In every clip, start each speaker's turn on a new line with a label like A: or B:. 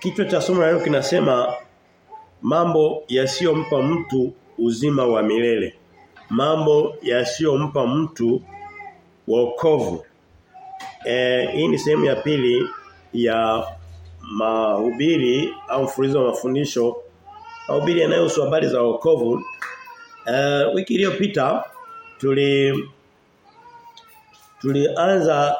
A: Kichwa cha somo leo kinasema mambo yasiyompa mtu uzima wa milele. Mambo yasiyompa mtu wokovu. E, hii ni sehemu ya pili ya mahubiri au mfululizo wa mafundisho mahubiri yanayohusu habari za wokovu. E, wiki iliyopita tuli tulianza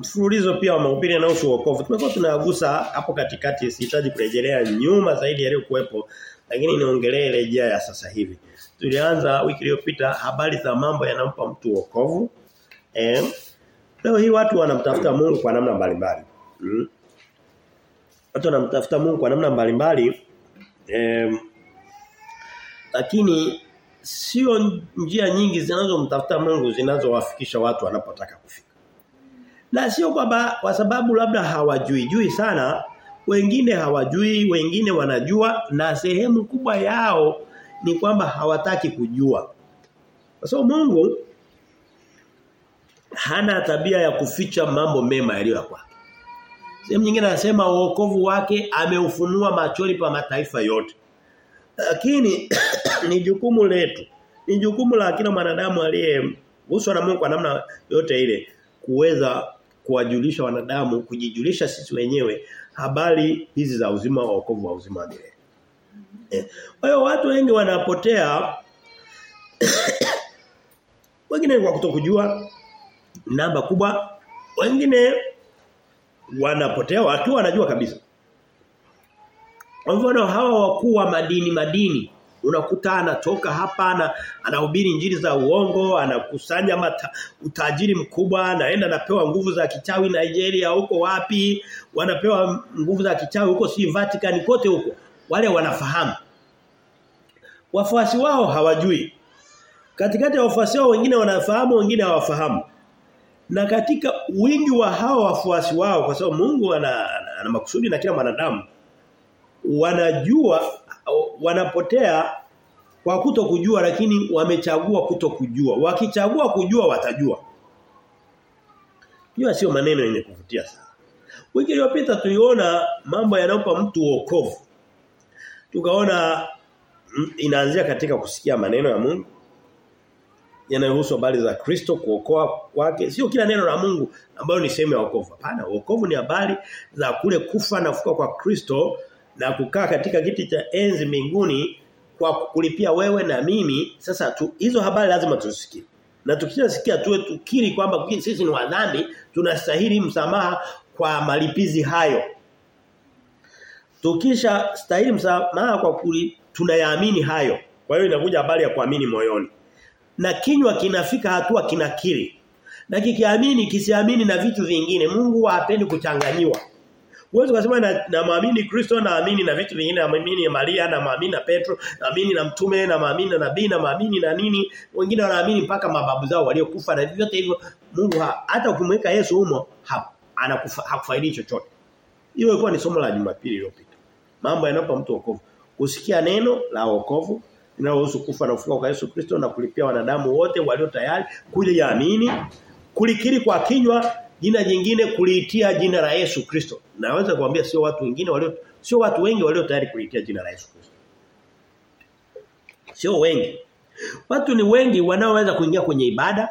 A: mfululizo pia wa mahubiri yanayohusu wokovu. Tumekuwa tunagusa hapo katikati sihitaji kurejelea nyuma zaidi yaliyokuwepo lakini niongelee rejea ya sasa hivi. Tulianza wiki iliyopita habari za mambo yanampa mtu wokovu. Eh leo hii watu wanamtafuta Mungu kwa namna mbalimbali. Hmm. Watu wanamtafuta Mungu kwa namna mbalimbali. Eh lakini sio njia nyingi zinazomtafuta Mungu zinazowafikisha watu wanapotaka kufika. Na sio kwamba kwa sababu labda hawajui jui sana, wengine hawajui, wengine wanajua na sehemu kubwa yao ni kwamba hawataki kujua. Kwa sababu Mungu hana tabia ya kuficha mambo mema yaliyo kwake. Sehemu nyingine anasema wokovu wake ameufunua machoni pa mataifa yote. Lakini ni jukumu letu. Ni jukumu la kila mwanadamu aliyeguswa na Mungu kwa namna yote ile kuweza kuwajulisha wanadamu, kujijulisha sisi wenyewe habari hizi za uzima wa wokovu wa uzima wa milele. Eh. Kwa hiyo watu wengi wanapotea wengine kwa kutokujua namba kubwa wengine wanapotea watu wanajua kabisa. Kwa mfano hawa wakuu wa madini madini unakuta anatoka hapa na anahubiri injili za uongo, anakusanya mata, utajiri mkubwa, anaenda anapewa nguvu za kichawi Nigeria huko wapi, wanapewa nguvu za kichawi huko si Vatican kote huko. Wale wanafahamu. Wafuasi wao hawajui. Katikati ya wafuasi wao wengine wanafahamu, wengine hawafahamu. Na katika wingi wa hao wafuasi wao kwa sababu Mungu ana, ana, ana makusudi na kila mwanadamu wanajua wanapotea kwa kuto kujua lakini wamechagua kuto kujua. Wakichagua kujua watajua. Hiyo sio maneno yenye kuvutia sana. Wiki iliyopita tuliona mambo yanayompa mtu wokovu. Tukaona inaanzia katika kusikia maneno ya Mungu yanayohusu habari za Kristo kuokoa kwake. Sio kila neno la Mungu ambalo ni sehemu ya wokovu. Hapana, wokovu ni habari za kule kufa na kufuka kwa Kristo na kukaa katika kiti cha enzi mbinguni kwa kulipia wewe na mimi. Sasa tu, hizo habari lazima tusikie na tukishasikia tuwe tukiri kwamba sisi ni wadhambi tunastahili msamaha kwa malipizi hayo. Tukisha stahili msamaha kwa kuli, tunayaamini hayo. Kwa hiyo inakuja habari ya kuamini moyoni. Na kinywa kinafika hatua kinakiri. Na kikiamini kisiamini na vitu vingine Mungu hapendi kuchanganyiwa Uwezo kusema na, na maamini Kristo naamini na vitu vingine na maamini Maria na maamini na Petro na amini na mtume na maamini na nabii na maamini na nini wengine wanaamini mpaka mababu zao waliokufa na vyote hivyo Mungu ha, hata ukimweka Yesu humo anakufa hakufaidi chochote. Hiyo ilikuwa ni somo la Jumapili iliyopita. Mambo yanapa mtu wokovu. Kusikia neno la wokovu linalohusu kufa na kufufuka kwa Yesu Kristo na kulipia wanadamu wote walio tayari kuliamini kulikiri kwa kinywa jina jingine kuliitia jina la Yesu Kristo. Naweza kuambia sio watu wengine walio sio watu wengi walio tayari kuliitia jina la Yesu Kristo. Sio wengi. Watu ni wengi wanaoweza kuingia kwenye ibada.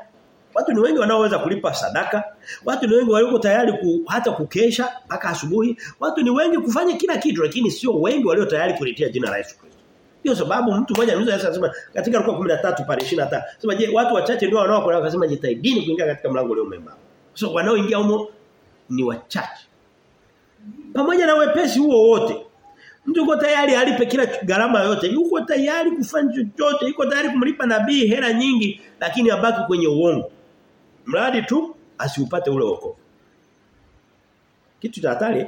A: Watu ni wengi wanaoweza kulipa sadaka. Watu ni wengi walioko tayari ku, hata kukesha mpaka asubuhi. Watu ni wengi kufanya kila kitu lakini sio wengi walio tayari kulitia jina la Yesu Kristo. Ndio sababu mtu mmoja anaweza kusema katika Luka 13 pale 25. Sema je, watu wachache ndio wanaokuwa akasema jitahidini kuingia katika mlango ule umembamba. So wanaoingia humo ni wachache. Pamoja na wepesi huo wote. Mtu yuko tayari alipe kila gharama yote. Yuko tayari kufanya chochote, yuko tayari kumlipa nabii hela nyingi lakini abaki kwenye uongo. Mradi tu asiupate ule wokovu. Kitu cha hatari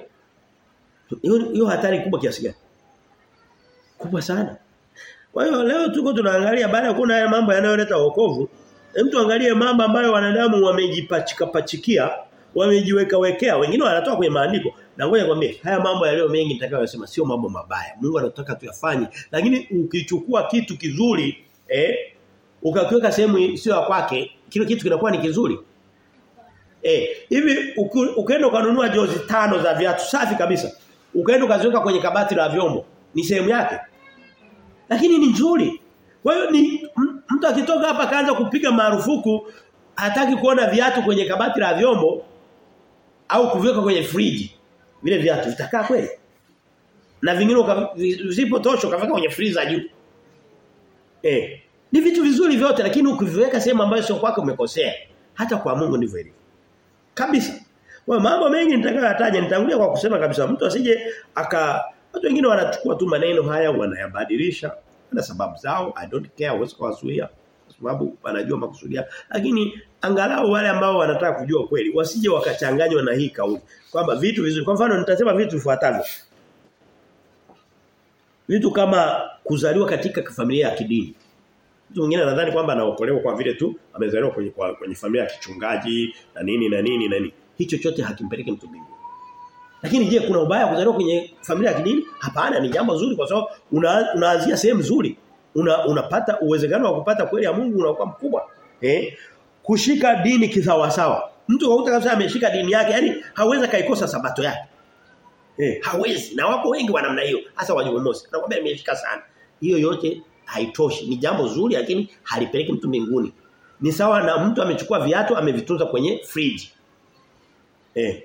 A: hiyo hatari kubwa kiasi gani? Kubwa sana. Kwa hiyo leo tuko tunaangalia baada ya kuna haya mambo yanayoleta wokovu Mtu angalie mambo ambayo wanadamu wamejipachika pachikia, wamejiweka wekea, wengine wanatoa kwenye maandiko. Na ngoja nikwambie, haya mambo yaliyo mengi nitakayosema sio mambo mabaya. Mungu anataka tuyafanye. Lakini ukichukua kitu kizuri, eh, ukakiweka sehemu sio ya kwake, kile kitu kinakuwa ni kizuri. Eh, hivi ukienda ukanunua jozi tano za viatu safi kabisa. ukaenda ukaziweka kwenye kabati la vyombo ni sehemu yake lakini ni nzuri kwa hiyo ni mtu akitoka hapa kaanza kupiga marufuku hataki kuona viatu kwenye kabati la vyombo au kuviweka kwenye friji. Vile viatu vitakaa kweli? Na vingine vipo tosho kaveka kwenye freezer juu. Eh ni vitu vizuri vyote lakini ukiviweka sehemu ambayo sio kwako umekosea. Hata kwa Mungu ndivyo ilivyo. Kabisa. Kwa mambo mengi nitakayotaja nitangulia kwa kusema kabisa mtu asije aka watu wengine wanachukua tu maneno haya wanayabadilisha na sababu zao I don't care kuwazuia kwa sababu wanajua makusudia. Lakini angalau wale ambao wanataka kujua kweli wasije wakachanganywa na hii kauli kwamba vitu vizuri. Kwa mfano nitasema vitu vifuatavyo. Vitu kama kuzaliwa katika familia ya kidini. Mtu mwingine anadhani kwamba anaokolewa kwa vile tu amezaliwa kwenye kwenye familia ya kichungaji na nini na nini na nini. Hicho chote hakimpeleki mtu mbinguni lakini je kuna ubaya kuzaliwa kwenye familia ya kidini? Hapana ni jambo zuri kwa sababu una, unaanzia sehemu nzuri. Una, unapata uwezekano wa kupata kweli ya Mungu unakuwa mkubwa. Eh? Kushika dini kisawasawa. Mtu kauta kabisa ameshika dini yake yani hawezi kaikosa sabato yake. Eh hawezi. Na wako wengi wa namna hiyo. Hasa wa Jumamosi. Nakwambia ameshika sana. Hiyo yote haitoshi. Ni jambo zuri lakini halipeleki mtu mbinguni. Ni sawa na mtu amechukua viatu amevitunza kwenye fridge. Eh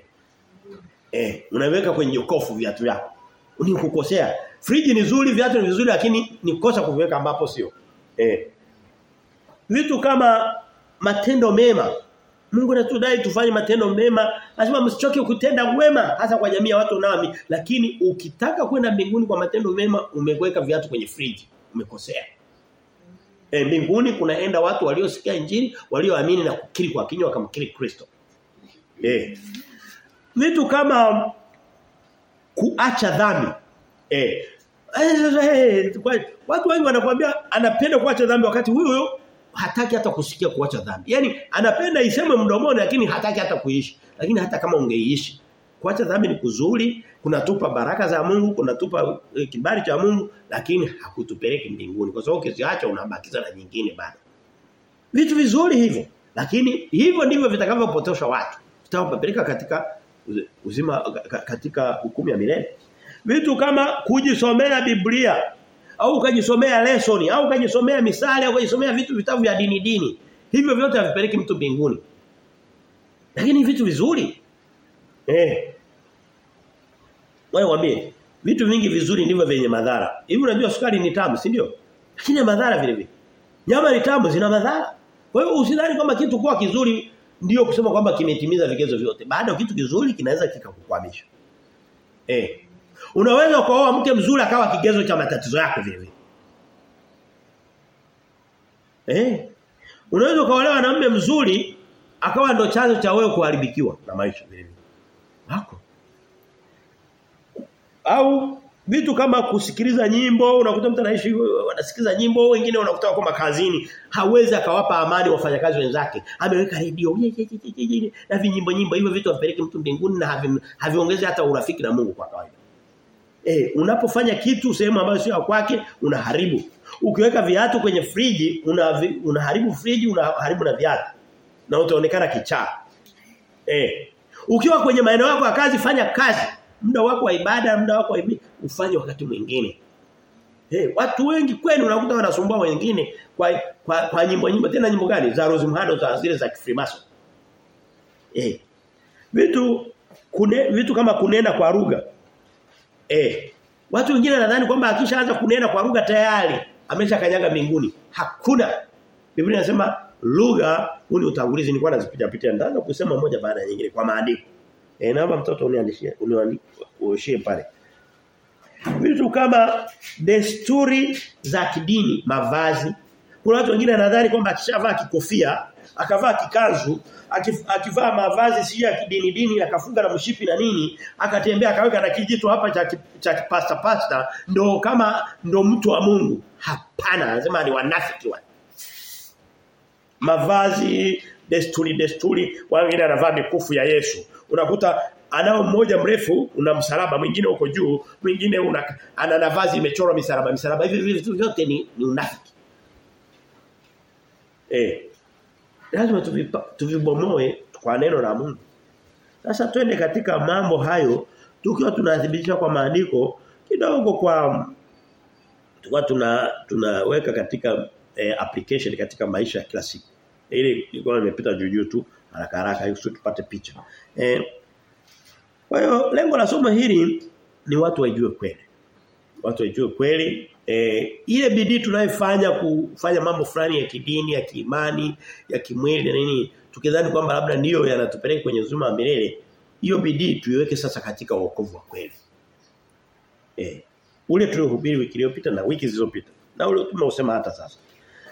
A: eh unaweka kwenye jokofu viatu vyako. Ni kukosea friji ni nzuri viatu ni vizuri lakini ni kosa kuviweka ambapo sio. Eh. Vitu kama matendo mema. Mungu anatudai tufanye matendo mema. Lazima msichoke kutenda wema hasa kwa jamii ya watu nami. Lakini ukitaka kwenda mbinguni kwa matendo mema umeweka viatu kwenye friji. Umekosea. E, mbinguni kunaenda watu waliosikia injili walioamini na kukiri kwa kinywa wakamkiri Kristo. Eh vitu kama kuacha dhambi eh watu wengi wanakuambia anapenda kuacha dhambi wakati huyo huyo hataki hata kusikia kuacha dhambi. Yaani anapenda iseme mdomoni lakini hataki hata kuishi. Lakini hata kama ungeishi kuacha dhambi ni kuzuri, kunatupa baraka za Mungu, kunatupa e, kibali cha Mungu, lakini hakutupeleki mbinguni. Kwa sababu ukiziacha unabakiza na nyingine bado. Vitu vizuri hivyo. Lakini hivyo ndivyo vitakavyopotosha watu. Vitawapeleka katika uzima katika hukumu ya milele. Vitu kama kujisomea Biblia au ukajisomea lesson au ukajisomea misali au ukajisomea vitu vitabu vya dini dini. Hivyo vyote havipeleki mtu mbinguni. Lakini vitu vizuri. Eh. Wewe waambie vitu vingi vizuri ndivyo vyenye madhara. Hivi unajua sukari ni tamu, si ndio? Lakini madhara vile vile. Nyama ni tamu zina madhara. Kwa hiyo usidhani kwamba kitu kuwa kizuri ndio kusema kwamba kimetimiza vigezo vyote. Baada kitu kizuri kinaweza kikakukwamisha. Eh. Unaweza kuoa mke mzuri akawa kigezo cha matatizo yako vile vile. Eh? Unaweza kuolewa na mume mzuri akawa ndo chanzo cha wewe kuharibikiwa na maisha vile vile. Au vitu kama kusikiliza nyimbo, unakuta mtu anaishi anasikiliza nyimbo, wengine unakuta wako makazini, hawezi akawapa amani wafanyakazi wenzake. Ameweka redio na vinyimbo nyimbo hivyo vitu vipeleke mtu mbinguni na haviongezi hata urafiki na Mungu kwa kawaida. Eh, unapofanya kitu sehemu ambayo sio kwake unaharibu. Ukiweka viatu kwenye friji una, unaharibu friji unaharibu na viatu. Na utaonekana kichaa. Eh. Ukiwa kwenye maeneo yako ya kazi fanya kazi. Muda wako wa ibada, muda wako wa ibada ufanye wakati mwingine. Hey, watu wengi kwenu unakuta wanasumbua wengine kwa kwa, kwa nyimbo nyimbo tena nyimbo gani? Za Rose Muhando za zile za Freemason. Eh. Vitu kune, vitu kama kunena kwa lugha Eh. Watu wengine nadhani kwamba akishaanza kunena kwa lugha tayari ameshakanyaga mbinguni. Hakuna. Biblia inasema lugha huu ni utangulizi nilikuwa nazipita pita ndaanza kusema moja baada ya nyingine kwa maandiko. Eh naomba mtoto uniandishie uniandishie pale. Vitu kama desturi za kidini, mavazi. Kuna watu wengine nadhani kwamba akishavaa kikofia, akavaa kikanzu, akivaa mavazi si ya kidini dini akafunga na mshipi na nini akatembea akaweka na kijito hapa cha cha pasta pasta ndo kama ndo mtu wa Mungu hapana anasema ni wanafiki wa mavazi desturi desturi wengine anavaa mikufu ya Yesu unakuta anao mmoja mrefu una msalaba mwingine uko juu mwingine una ana navazi imechorwa misalaba misalaba hivi vitu vyote ni, ni unafiki eh lazima tuvibomoe kwa neno la Mungu. Sasa twende katika mambo hayo tukiwa tunathibitisha kwa maandiko kidogo kwa tukiwa tuna tunaweka katika eh, application katika maisha ya kila siku. Ili nilikuwa nimepita juu juu tu haraka haraka ili tupate picha. Eh, kwa hiyo lengo la somo hili ni watu waijue kweli. Watu waijue kweli eh, ile bidii tunayofanya kufanya mambo fulani ya kidini, ya kiimani, ya kimwili na nini tukidhani kwamba labda ndiyo yanatupeleka kwenye uzima wa milele hiyo bidii tuiweke sasa katika wokovu wa kweli. Eh. Ule tuliohubiri wiki iliyopita na wiki zilizopita. Na ule tumeusema hata sasa.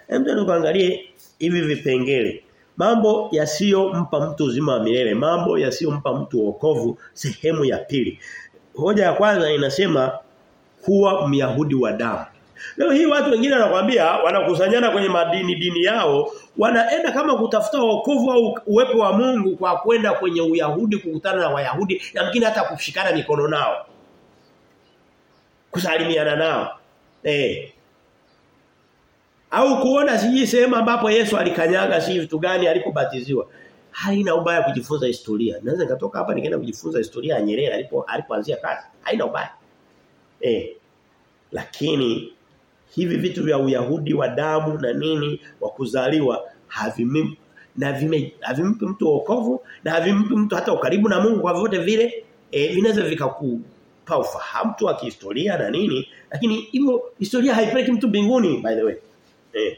A: Hem tuangalie hivi vipengele. Mambo yasiyompa mtu uzima wa milele, mambo yasiyompa mtu wokovu sehemu ya pili. Hoja ya kwanza inasema kuwa Myahudi wa damu. Leo hii watu wengine wanakuambia wanakusanyana kwenye madini dini yao, wanaenda kama kutafuta wokovu au uwepo wa Mungu kwa kwenda kwenye Uyahudi kukutana na Wayahudi, yamkini hata kushikana mikono nao. Kusalimiana nao. Eh. Au kuona siji sehemu ambapo Yesu alikanyaga si vitu gani alipobatiziwa. Haina ubaya kujifunza historia. Naweza nikatoka hapa nikaenda kujifunza historia ya Nyerere alipo alipoanzia kazi. Haina ubaya. Eh. Lakini hivi vitu vya Uyahudi wa damu na nini wa kuzaliwa havimi na vime havimpi mtu wokovu na havimpi mtu hata ukaribu na Mungu kwa vyote vile e, vinaweza vikakupa ufahamu tu wa kihistoria na nini lakini hivyo historia haipeleki mtu mbinguni by the way eh.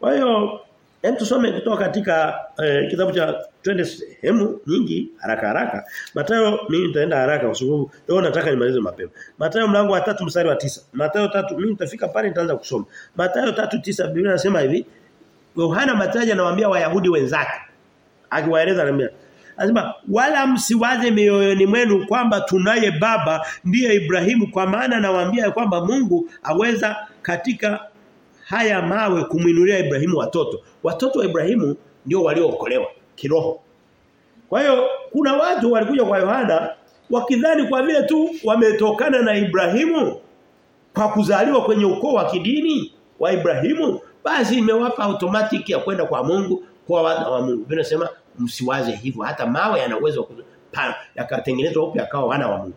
A: Kwa hiyo hem tusome kutoka katika eh, kitabu cha twende sehemu nyingi haraka haraka. Mathayo mimi nitaenda haraka kwa sababu leo nataka nimalize mapema. Mathayo mlango wa 3 mstari wa tisa. Mathayo 3 mimi nitafika pale nitaanza kusoma. Mathayo 3:9 Biblia inasema hivi Yohana Mataja anawaambia Wayahudi wenzake. Akiwaeleza anambia Anasema wala msiwaze mioyoni mwenu kwamba tunaye baba ndiye Ibrahimu kwa maana nawaambia kwamba Mungu aweza katika haya mawe kumwinulia Ibrahimu watoto. Watoto wa Ibrahimu ndio waliookolewa kiroho. Kwa hiyo kuna watu walikuja kwa Yohana wakidhani kwa vile tu wametokana na Ibrahimu kwa kuzaliwa kwenye ukoo wa kidini wa Ibrahimu basi imewapa automatic ya kwenda kwa Mungu kwa wana wa Mungu. Vinasema msiwaze hivyo hata mawe yana uwezo yakatengenezwa upya akawa wana wa Mungu.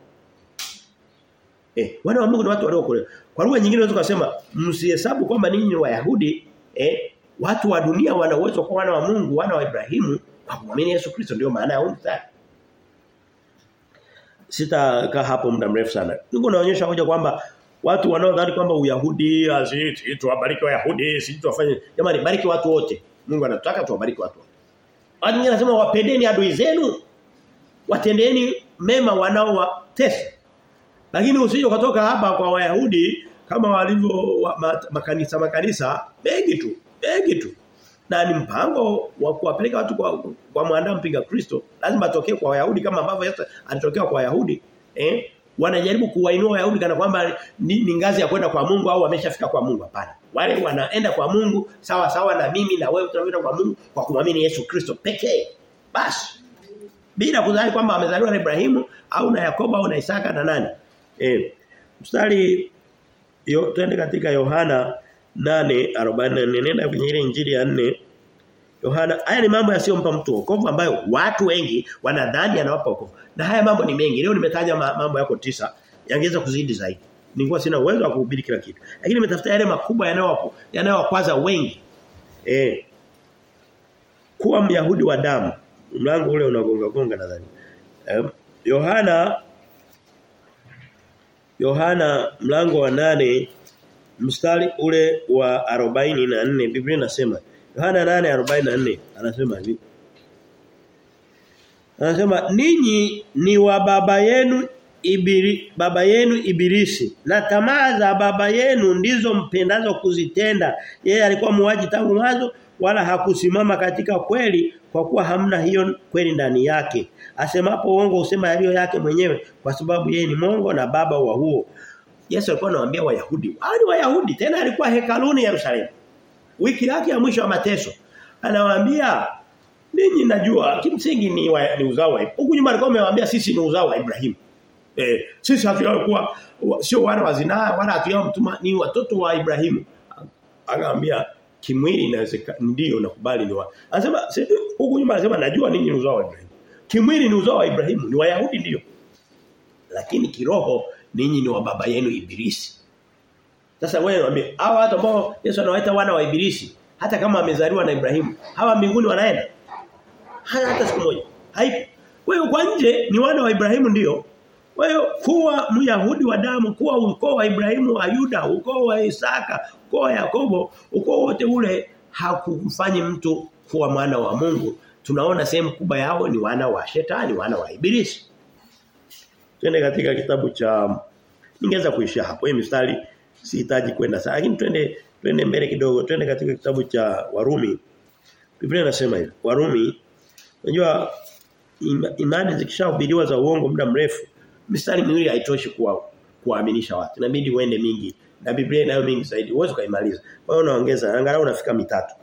A: Eh, wana wa Mungu ni watu waliokolewa. Kwa lugha nyingine unaweza kusema msihesabu kwamba ninyi ni Wayahudi, eh, watu wa dunia wana uwezo kwa wana wa Mungu, wana wa Ibrahimu kwa kuamini Yesu Kristo ndio maana ya huu mstari. Sitakaa hapo muda mrefu sana. Niko naonyesha hoja kwamba watu wanaodhani kwamba Uyahudi aziti tuwabariki Wayahudi, sisi tuwafanye. Jamani bariki watu wote. Mungu anataka tuwabariki watu wote. Hadi wanasema wapendeni adui zenu. Watendeni mema wanaowatesa. Lakini usije ukatoka hapa kwa Wayahudi kama walivyo wa, ma, makanisa makanisa mengi tu, mengi tu. Na ni mpango wa kuwapeleka watu kwa kwa mwanadamu mpinga Kristo. Lazima atokee kwa Wayahudi kama ambavyo Yesu alitokea kwa Wayahudi. Eh? Wanajaribu kuwainua Wayahudi kana kwamba ni, ni ngazi ya kwenda kwa Mungu au wameshafika kwa Mungu hapana. Wale wanaenda kwa Mungu sawa sawa na mimi na wewe tunaenda kwa Mungu kwa kumwamini Yesu Kristo pekee. Basi. Bila kudhani kwamba amezaliwa na Ibrahimu au na Yakobo au na Isaka na nani. Eh. Mstari yo twende katika Yohana 8:44 nenda kwenye ile injili ya 4 Yohana haya ni mambo yasiyompa mtu wokovu ambayo watu wengi wanadhani anawapa wokovu. Na haya mambo ni mengi. Leo nimetaja mambo yako tisa yangeweza kuzidi zaidi. Nilikuwa sina uwezo wa kuhubiri kila kitu. Lakini nimetafuta yale makubwa yanayowapo yanayowakwaza wengi. Eh. Kuwa Myahudi wa damu. Mlango ule unagonga gonga nadhani. Eh, Yohana Yohana mlango wa nane mstari ule wa 44 Biblia inasema Yohana 8:44 anasema hivi. Anasema ninyi ni wa baba yenu ibiri, baba yenu ibilisi na tamaa za baba yenu ndizo mpendazo kuzitenda. Yeye alikuwa muaji tangu mwanzo wala hakusimama katika kweli kwa kuwa hamna hiyo kweli ndani yake. Asemapo uongo usema yaliyo yake mwenyewe kwa sababu yeye ni mongo na baba wa huo. Yesu alikuwa anawaambia Wayahudi wale Wayahudi tena alikuwa hekaluni Yerusalemu. Wiki yake ya mwisho wa mateso. Anawaambia ninyi najua kimsingi ni, wa, ni uzao wa huku nyuma alikuwa amewaambia sisi ni uzao wa Ibrahimu. Eh sisi hatuyakuwa sio wana wa zinaa wala hatuyawa mtuma ni watoto wa Ibrahimu. Akaambia kimwili inawezekana ndio nakubali ni wa anasema huku nyuma anasema najua ninyi ni uzao wa Ibrahimu kimwili ni uzao wa Ibrahimu ni Wayahudi ndio lakini kiroho ninyi ni wa baba yenu ibilisi. Sasa wewe niambie hawa watu ambao Yesu anawaita wana wa ibilisi hata kama amezaliwa na Ibrahimu hawa mbinguni wanaenda? Hata siku moja. Haipo. Wewe kwa nje ni wana wa Ibrahimu ndio. Wewe kuwa Myahudi wa damu, kuwa ukoo wa Ibrahimu, wa Yuda, ukoo wa Isaka, ukoo wa Yakobo, ukoo wote ule hakumfanyi mtu kuwa mwana wa Mungu. Tunaona sehemu kubwa yao ni wana wa shetani, wana wa ibilisi. Twende katika kitabu cha ningeweza kuishia hapo. Hii mstari sihitaji kwenda sana. Lakini twende twende mbele kidogo. Twende katika kitabu cha Warumi. Biblia inasema hivi. Warumi unajua imani zikishahubiriwa za uongo muda mrefu mistari miwili haitoshi kuwa kuaminisha watu. Inabidi uende mingi. Na Biblia inayo mingi zaidi. Uwezo kaimaliza. Kwa hiyo unaongeza angalau unafika mitatu.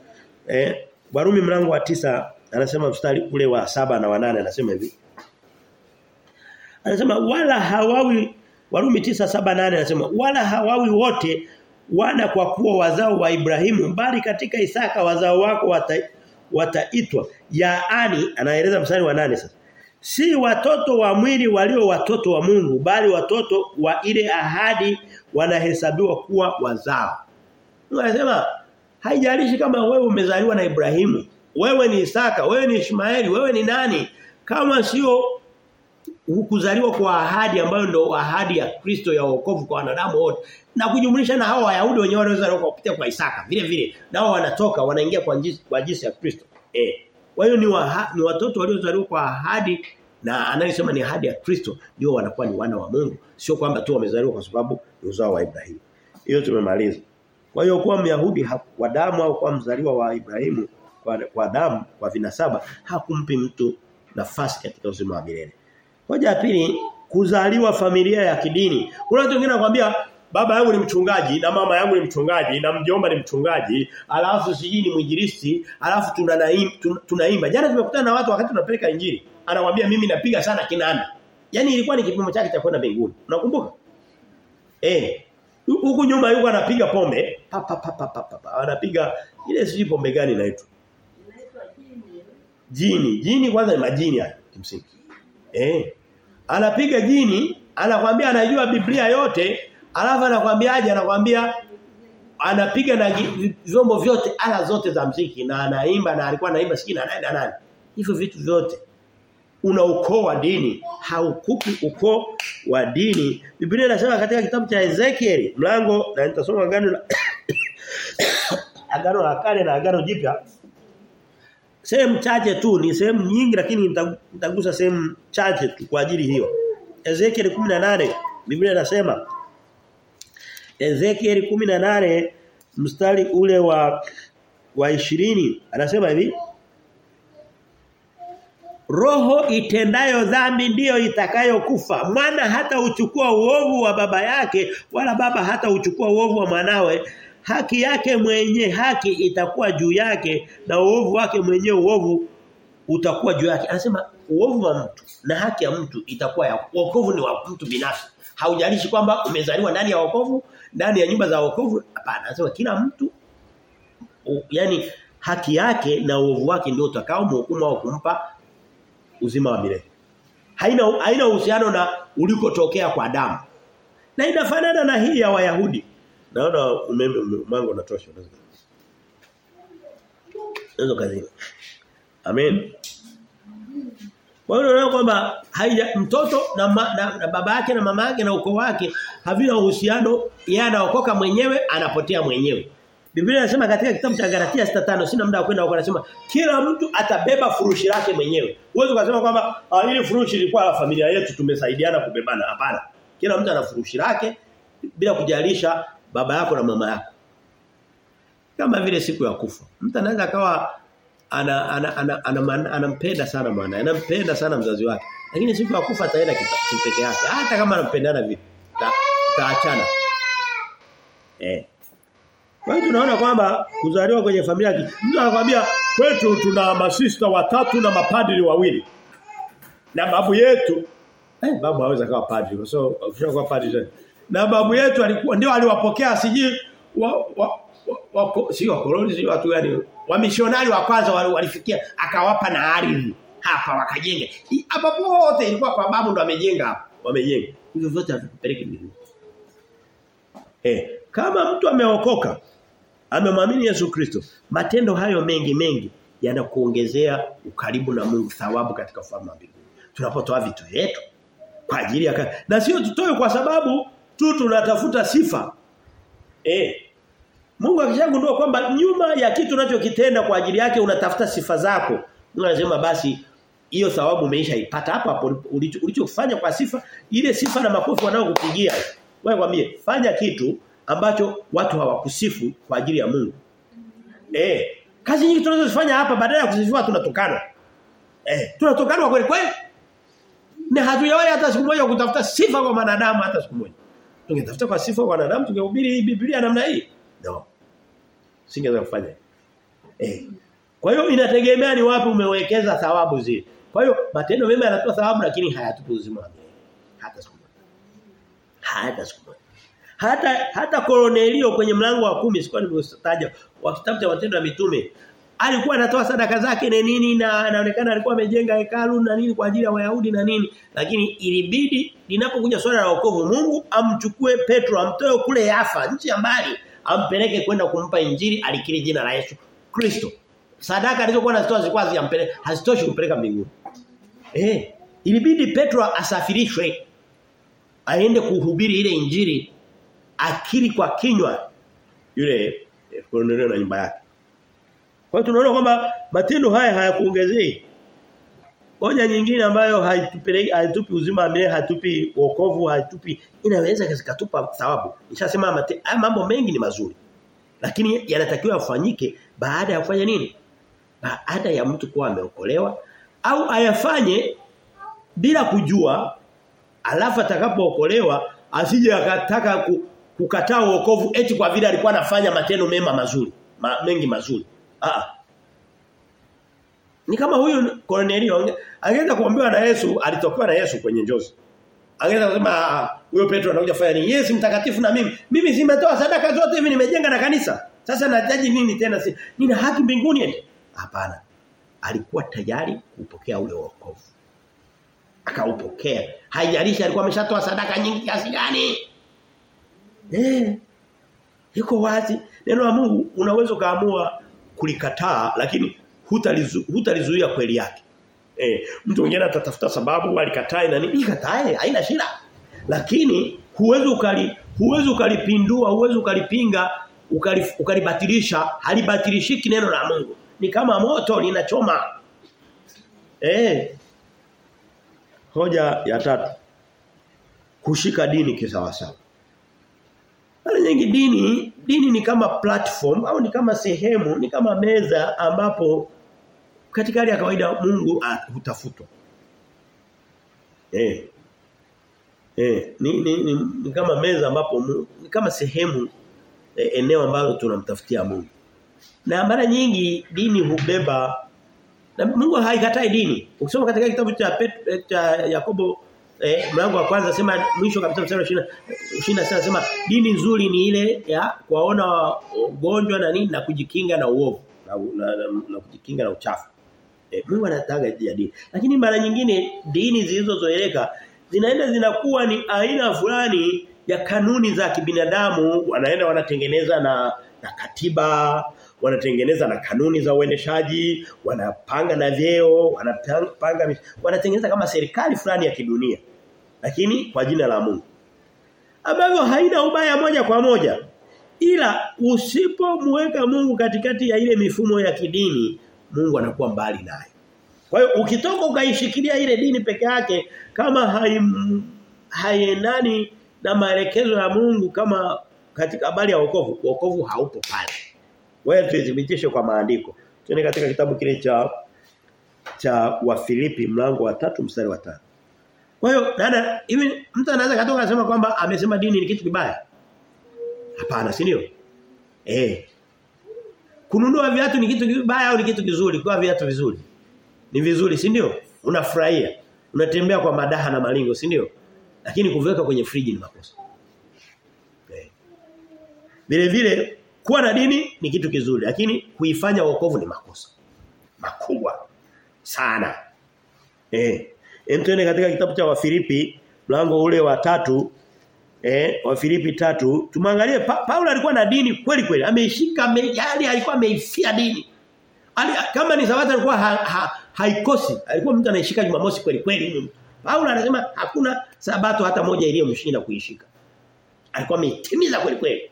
A: Eh Warumi mlango wa tisa anasema mstari ule wa saba na wa nane anasema hivi. Anasema wala hawawi Warumi 9:7-8 anasema wala hawawi wote wana kwa kuwa wazao wa Ibrahimu bali katika Isaka wazao wako wataitwa wata, yaani anaeleza mstari wa nane sasa si watoto wa mwili walio watoto wa Mungu bali watoto wa ile ahadi wanahesabiwa kuwa wazao. Anasema haijalishi kama wewe umezaliwa na Ibrahimu, wewe ni Isaka, wewe ni Ishmaeli, wewe ni nani kama sio kuzaliwa kwa ahadi ambayo ndio ahadi ya Kristo ya wokovu kwa wanadamu wote na kujumlisha na hao Wayahudi wenyewe wanaweza kupitia kwa Isaka vile vile nao wanatoka wanaingia kwa jinsi ya Kristo eh kwa hiyo ni, ni watoto waliozaliwa kwa ahadi na anayesema ni ahadi ya Kristo ndio wanakuwa ni wana wa Mungu. Sio kwamba tu wamezaliwa kwa sababu ni uzao wa Ibrahimu. Hiyo tumemaliza. Kwa hiyo kuwa Myahudi wa damu au kuwa mzaliwa wa Ibrahimu kwa, kwa damu kwa vinasaba hakumpi mtu nafasi katika uzima wa milele. Hoja ya pili kuzaliwa familia ya kidini. Kuna watu wengine wanakuambia baba yangu ni mchungaji na mama yangu ni mchungaji na mjomba ni mchungaji, alafu sijui ni mwinjilisti, alafu tunaimba tuna Jana tumekutana na watu wakati tunapeleka injili. Anawaambia mimi napiga sana kinanda. Yaani ilikuwa ni kipimo chake cha kwenda mbinguni. Unakumbuka? Eh. Huku nyuma yuko anapiga pombe, pa pa pa pa pa, pa. Anapiga ile sijui pombe gani inaitwa. Jini. Jini kwanza ni majini haya kimsingi. Eh. Anapiga jini, anakwambia anajua Biblia yote, alafu anakwambiaje Anakuambia anapiga na vyombo vyote ala zote za mziki na anaimba na alikuwa anaimba sikini na nani nani. Hivyo vitu vyote una ukoo wa dini, haukupi ukoo wa dini. Biblia inasema katika kitabu cha Ezekiel mlango na nitasoma agano la agano la kale na agano jipya sehemu chache tu ni sehemu nyingi lakini nitagusa sehemu chache tu kwa ajili hiyo. Ezekiel 18 Biblia inasema Ezekiel 18 mstari ule wa wa 20 anasema hivi Roho itendayo dhambi ndiyo itakayokufa. Mwana hata uchukua uovu wa baba yake wala baba hata uchukua uovu wa mwanawe haki yake mwenye haki itakuwa juu yake na uovu wake mwenye uovu utakuwa juu yake. Anasema uovu wa mtu na haki ya mtu itakuwa ya wokovu ni wa mtu binafsi. Haujalishi kwamba umezaliwa ndani ya wokovu, ndani ya nyumba za wokovu, hapana. Anasema kila mtu yani haki yake na uovu wake ndio utakao mhukumu au kumpa uzima wa milele. Haina haina uhusiano na ulikotokea kwa damu. Na inafanana na hii ya Wayahudi. Naona umeme mwangu unatosha. Ndio kazi. Amen. Kwa hiyo unaona kwamba haija mtoto na, ma, na, na baba yake na mama yake na ukoo wake havina uhusiano, yeye anaokoka mwenyewe, anapotea mwenyewe. Biblia inasema katika kitabu cha Galatia 6:5 sina muda wa kwenda huko anasema kila mtu atabeba furushi lake mwenyewe. Uwezo kusema kwamba ah, ili furushi ilikuwa la familia yetu tumesaidiana kubebana. Hapana. Kila mtu ana furushi lake bila kujalisha baba yako na mama yako. Kama vile siku ya kufa. Mtu anaweza akawa ana anampenda ana, ana, ana, ana sana mwana, anampenda sana mzazi wake. Lakini siku ya kufa ataenda peke yake. Hata kama anampendana vipi. Taachana. Eh. Kwa hiyo tunaona kwamba kuzaliwa kwenye familia mtu anakuambia kwetu tuna masista watatu na mapadri wawili. Na babu yetu eh babu hawezi kuwa padri. So ukishakuwa padri na babu yetu alikuwa ndio aliwapokea siji wa, wa, wa, wa si wakoloni si watu gani wamishonari wa kwanza walifikia akawapa na ardhi hapa wakajenga hapa pote ilikuwa kwa babu ndo amejenga hapa wamejenga. Hivyo vyote havikupeleki mbinguni. Eh, kama mtu ameokoka, amemwamini Yesu Kristo, matendo hayo mengi mengi yanakuongezea ukaribu na Mungu, thawabu katika ufalme wa mbinguni. Tunapotoa vitu vyetu kwa ajili ya na sio tutoe kwa sababu tu tunatafuta sifa. Eh. Mungu akishagundua kwamba nyuma ya kitu unachokitenda kwa ajili yake unatafuta sifa zako. Mungu anasema basi hiyo thawabu umeishaipata hapo hapo ulichofanya kwa sifa ile sifa na makofi wanaokupigia. Wewe kwambie fanya kitu ambacho watu hawakusifu kwa ajili ya Mungu. Eh, kazi nyingi tunazozifanya hapa badala ya kusifiwa tunatukana. Eh, tunatukana kweli kweli. Na hatujawahi hata siku moja kutafuta sifa kwa wanadamu hata siku moja. Tungetafuta kwa sifa kwa wanadamu tungehubiri Biblia namna hii. No. Singeweza kufanya. Eh. Kwa hiyo inategemea ni wapi umewekeza thawabu zile. Kwa hiyo matendo mema yanatoa thawabu lakini hayatupi uzima wa milele. Hata siku moja. Hata siku moja. Hata hata Kornelio kwenye mlango wa kumi sikuwa nimetaja wa kitabu cha matendo ya mitume alikuwa anatoa sadaka zake na nini na anaonekana alikuwa amejenga hekalu na nini kwa ajili ya Wayahudi na nini lakini ilibidi linapokuja swala la wokovu Mungu amchukue Petro amtoe kule Yafa nchi ya mbali ampeleke kwenda kumpa injili alikiri jina la Yesu Kristo. Sadaka alizokuwa anazitoa zilikuwa hazimpeleka hazitoshi kumpeleka mbinguni. Eh ilibidi Petro asafirishwe aende kuhubiri ile injili akiri kwa kinywa yule Kornelio na nyumba yake. Kwa hiyo tunaona kwamba matendo haya hayakuongezei. Hoja nyingine ambayo haitupeleki haitupi uzima milele, haitupi wokovu, haitupi inaweza kuzikatupa thawabu. Nishasema mambo mengi ni mazuri. Lakini yanatakiwa yafanyike baada ya kufanya nini? Baada ya mtu kuwa ameokolewa au ayafanye bila kujua alafu atakapookolewa asije akataka kukataa wokovu eti kwa vile alikuwa anafanya matendo mema mazuri, ma, mengi mazuri. Ah. Ni kama huyu Cornelio angeweza kuambiwa na Yesu alitokewa na Yesu kwenye njozi. Angeweza kusema huyo Petro anakuja kufanya nini? Yesu mtakatifu na mimi. Mimi simetoa sadaka zote hivi nimejenga na kanisa. Sasa nahitaji nini tena si? Nina haki mbinguni eti. Hapana. Alikuwa tayari kupokea ule wokovu. Akaupokea. Haijalishi alikuwa ameshatoa sadaka nyingi kiasi gani. Eh. Iko wazi. Neno la Mungu unaweza kaamua kulikataa lakini hutalizuia kweli yake. Eh, mtu mwingine atatafuta sababu alikatae na nini? Ikatae, haina shida. Lakini huwezi ukali huwezi ukalipindua, huwezi ukalipinga, ukali, ukalibatilisha, halibatilishiki neno la Mungu. Ni kama moto linachoma. Eh. Hoja ya tatu. Kushika dini kisawasawa. Mara nyingi dini dini ni kama platform au ni kama sehemu, ni kama meza ambapo katika hali ya kawaida Mungu hutafutwa. Eh. Eh, ni, ni, ni, ni kama meza ambapo ni kama sehemu eh, eneo ambalo tunamtafutia Mungu. Na mara nyingi dini hubeba na Mungu haikatai dini. Ukisoma katika kitabu cha Petro cha Yakobo eh, mlango wa kwanza sema mwisho kabisa mstari wa 20 sema dini nzuri ni ile ya kuwaona ugonjwa na nini na kujikinga na uovu na, na, na, na kujikinga na uchafu. Eh, Mungu anataka ya dini. Lakini mara nyingine dini zilizozoeleka zinaenda zinakuwa ni aina fulani ya kanuni za kibinadamu wanaenda wanatengeneza na na katiba wanatengeneza na kanuni za uendeshaji wanapanga na vyeo wanapanga wanatengeneza kama serikali fulani ya kidunia lakini kwa jina la Mungu ambavyo haina ubaya moja kwa moja ila usipomweka Mungu katikati ya ile mifumo ya kidini Mungu anakuwa mbali naye. Kwa hiyo ukitoka ukaishikilia ile dini peke yake kama haiendani na maelekezo ya Mungu kama katika habari ya wokovu wokovu haupo pale. Wewe tuthibitishe kwa maandiko. Tuone katika kitabu kile cha cha Wafilipi mlango wa tatu mstari wa tatu. kwa hiyo dada hivi mtu anaweza katoka anasema kwamba amesema dini ni kitu kibaya? Hapana si ndio? Eh kununua viatu ni kitu kibaya au ni kitu kizuri? Kwa viatu vizuri. Ni vizuri si ndio? Unafurahia. Unatembea kwa madaha na malingo si ndio? Lakini kuviweka kwenye friji ni makosa. Eh. vile vile kuwa na dini ni kitu kizuri lakini kuifanya wokovu ni makosa. Makubwa. Sana. Eh. Emtene katika kitabu cha Wafilipi mlango ule wa tatu eh wa Filipi tatu tumwangalie pa, Paulo alikuwa na dini kweli kweli. Ameishika me, yani alikuwa ameifia dini. Ali, kama ni sabato alikuwa ha, ha, haikosi. Alikuwa mtu anaishika Jumamosi kweli kweli. Paulo anasema hakuna sabato hata moja iliyomshinda kuishika. Alikuwa ametimiza kweli kweli.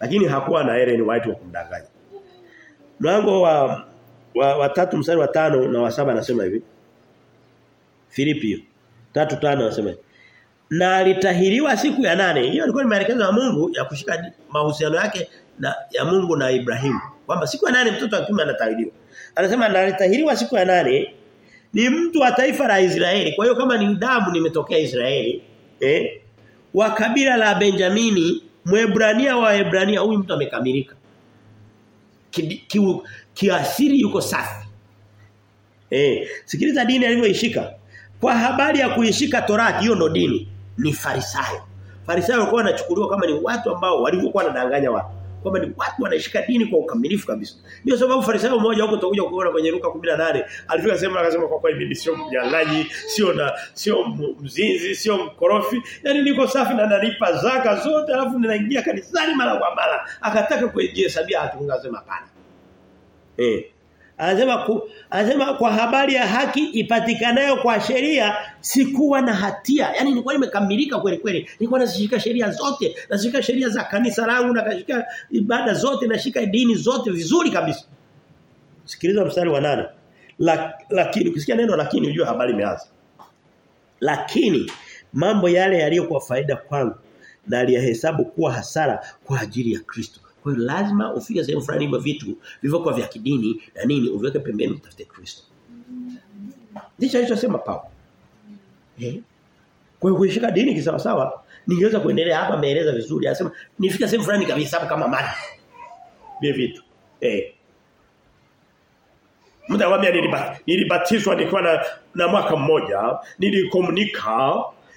A: Lakini hakuwa na Ellen White wa kumdanganya. Mlango wa wa, wa tatu mstari wa tano na wa saba anasema hivi. Filipi tatu tano anasema hivi na alitahiriwa siku ya nane. Hiyo ilikuwa ni maelekezo ya Mungu ya kushika mahusiano yake na ya Mungu na Ibrahimu. Kwamba siku ya nane mtoto wa kiume anatahiriwa. Anasema na alitahiriwa siku ya nane ni mtu wa taifa la Israeli. Kwa hiyo kama ni damu nimetokea Israeli, eh? Wa kabila la Benjamini, Mwebrania wa Hebrania, huyu mtu amekamilika. Kiasiri ki, ki yuko safi. Eh, sikiliza dini alivyoishika. Kwa habari ya kuishika Torati hiyo ndo dini ni Farisayo. Farisayo walikuwa wanachukuliwa kama ni watu ambao walivyokuwa wanadanganya watu. Kwamba ni watu wanaishika dini kwa ukamilifu kabisa. Ndio sababu Farisayo mmoja huko tutakuja kuona kwenye Luka 18 alifika sema akasema kwa kweli mimi sio mnyang'anyi, sio na sio mzinzi, sio mkorofi. Yaani niko safi na nalipa zaka zote alafu ninaingia kanisani mara kwa mara. Akataka kujihesabia haki akasema hapana. Eh. Anasema anasema kwa habari ya haki ipatikanayo kwa sheria sikuwa na hatia. Yaani nilikuwa nimekamilika kweli kweli. Nilikuwa nashika sheria zote, nashika sheria za kanisa langu na kashika ibada zote, nashika dini zote vizuri kabisa. Sikiliza mstari wa nane Lakini ukisikia neno lakini unajua habari imeanza. Lakini mambo yale yaliyokuwa faida kwangu na aliyahesabu kuwa hasara kwa ajili ya Kristo. Kwa hiyo lazima ufike sehemu fulani hivyo vitu vilivyokuwa vya kidini na nini uviweke pembeni utafute Kristo. Ndicho alichosema Paulo. Eh? Kwa hiyo kuishika dini kisawa sawa, ningeweza kuendelea hapa ameeleza vizuri. Anasema nifika sehemu fulani kabisa kama mali. Vile vitu. Eh. Mtu anamwambia nilibatizwa nilikuwa na, na mwaka mmoja, nilikomunika,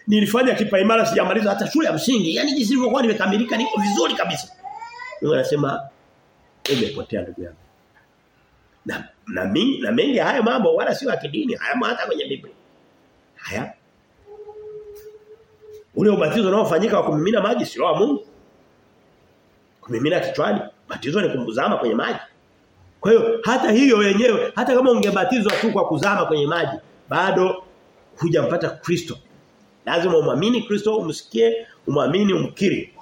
A: nilifanya kipaimara sijamaliza hata shule ya msingi. Yaani jinsi nilivyokuwa nimekamilika niko vizuri kabisa. Mungu anasema umepotea ndugu yangu. Na na mingi na mengi haya mambo wala sio ya kidini, haya hata kwenye Biblia. Haya. Ule ubatizo unaofanyika wa kumimina maji sio wa Mungu. Kumimina kichwani, batizo ni kumzama kwenye maji. Kwa hiyo hata hiyo wenyewe hata kama ungebatizwa tu kwa kuzama kwenye maji, bado hujampata Kristo. Lazima umwamini Kristo, umsikie, umwamini, umkiri.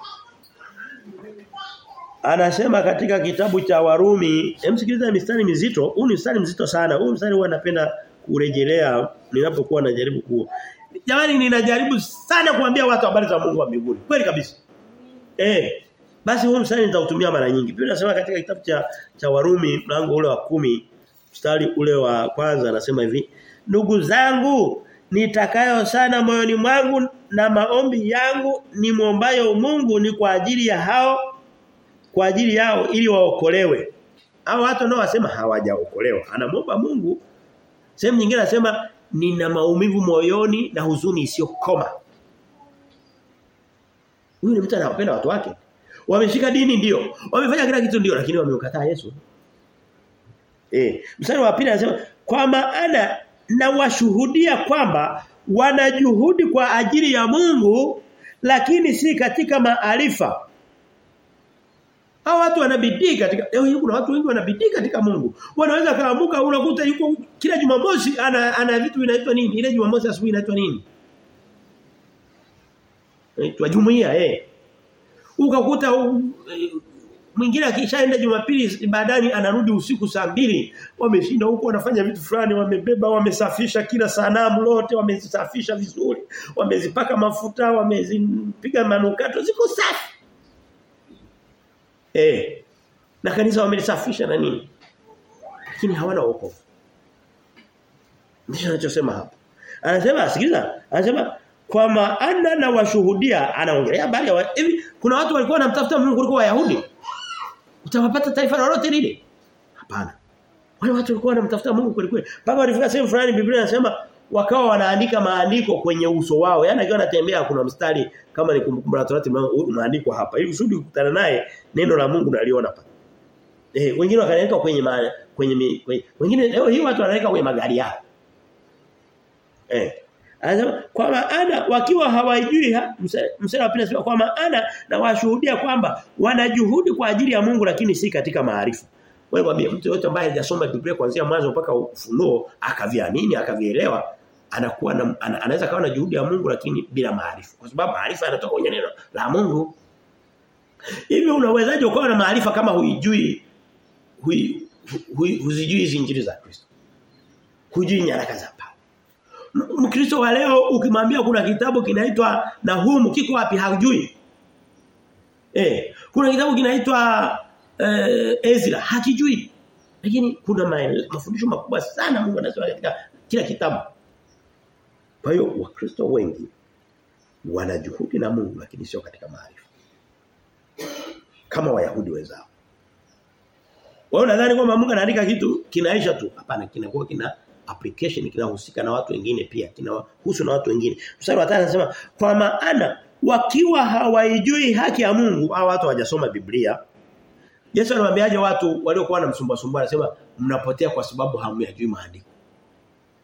A: Anasema katika kitabu cha Warumi, emsikiliza mistari mizito. Huu ni mstari mzito sana. Huu mstari huwa napenda kurejelea ninapokuwa najaribu ku. Jamani ninajaribu sana kuambia watu habari za Mungu wa mbinguni. Kweli kabisa. Eh. Basi huu mstari nitautumia mara nyingi. Pia inasema katika kitabu cha cha Warumi mlango ule wa kumi mstari ule wa kwanza anasema hivi, ndugu zangu nitakayo sana moyoni mwangu na maombi yangu ni muombayo Mungu ni kwa ajili ya hao kwa ajili yao ili waokolewe. Hao watu nao wasema hawajaokolewa. Anamwomba Mungu. Sehemu nyingine anasema nina maumivu moyoni na huzuni isiyokoma. Huyu ni mtu anapenda watu wake. Wameshika dini ndio. Wamefanya kila kitu ndio lakini wameukataa Yesu. Eh, mstari wa pili anasema kwa maana na washuhudia kwamba wana juhudi kwa ajili ya Mungu lakini si katika maarifa. Hao watu wanabidii katika leo hii kuna watu wengi wanabidii katika Mungu. Wanaweza kaamuka unakuta yuko kila Jumamosi ana ana vitu vinaitwa nini? Ile Jumamosi asubuhi inaitwa nini? Inaitwa jumuiya eh. Ukakuta mwingine akishaenda Jumapili ibadani anarudi usiku saa mbili wameshinda huko wanafanya vitu fulani wamebeba wamesafisha kila sanamu lote wamezisafisha vizuri wamezipaka mafuta wamezipiga manukato ziko safi Eh. Na kanisa wamelisafisha na nini? Lakini hawana wokovu. Ndio anachosema hapa. Anasema sikiliza, anasema kwa maana na washuhudia anaongelea habari ya hivi kuna watu walikuwa wanamtafuta Mungu kuliko Wayahudi. Utawapata taifa lolote lile? Hapana. Wale watu walikuwa wanamtafuta Mungu kweli. Baba alifika sehemu fulani Biblia inasema wakawa wanaandika maandiko kwenye uso wao. Yaani akiwa anatembea kuna mstari kama ni kumbukumbu la Torati maandiko hapa. Ili usudi kukutana naye neno la Mungu naliona hapa. Eh wengine wakaweka kwenye ma, kwenye, kwenye wengine leo hii watu wanaweka kwenye magari yao. Eh Anasema kwa maana wakiwa hawajui ha, wa pili anasema kwa maana na washuhudia kwamba wanajuhudi kwa ajili ya Mungu lakini si katika maarifa. Wewe mwambie mtu yote ambaye hajasoma Biblia kuanzia mwanzo mpaka ufunuo akaviamini akavielewa anakuwa na, ana, anaweza kawa na juhudi ya Mungu lakini bila maarifa. Kwa sababu maarifa yanatoka kwenye neno la Mungu. Hivi unawezaje ukawa na maarifa kama huijui hui, hui, huzijui hizi injili za Kristo? Hujui nyaraka za Paulo. Mkristo wa leo ukimwambia kuna kitabu kinaitwa Nahumu kiko wapi hajui. Eh, kuna kitabu kinaitwa eh, Ezra hakijui. Lakini kuna mafundisho makubwa sana Mungu anasema katika kila kitabu. Kwa hiyo Wakristo wengi wana juhudi na Mungu lakini sio katika maarifa. Kama Wayahudi wenzao. Wao nadhani kwamba Mungu anaandika kitu kinaisha tu? Hapana, kinakuwa kina application kinahusika na watu wengine pia, kinahusu na watu wengine. Mstari wa 5 anasema kwa maana wakiwa hawaijui haki ya Mungu, au watu hawajasoma Biblia. Yesu anawaambiaje watu waliokuwa wanamsumbua sumbua anasema mnapotea kwa sababu hamyajui maandiko.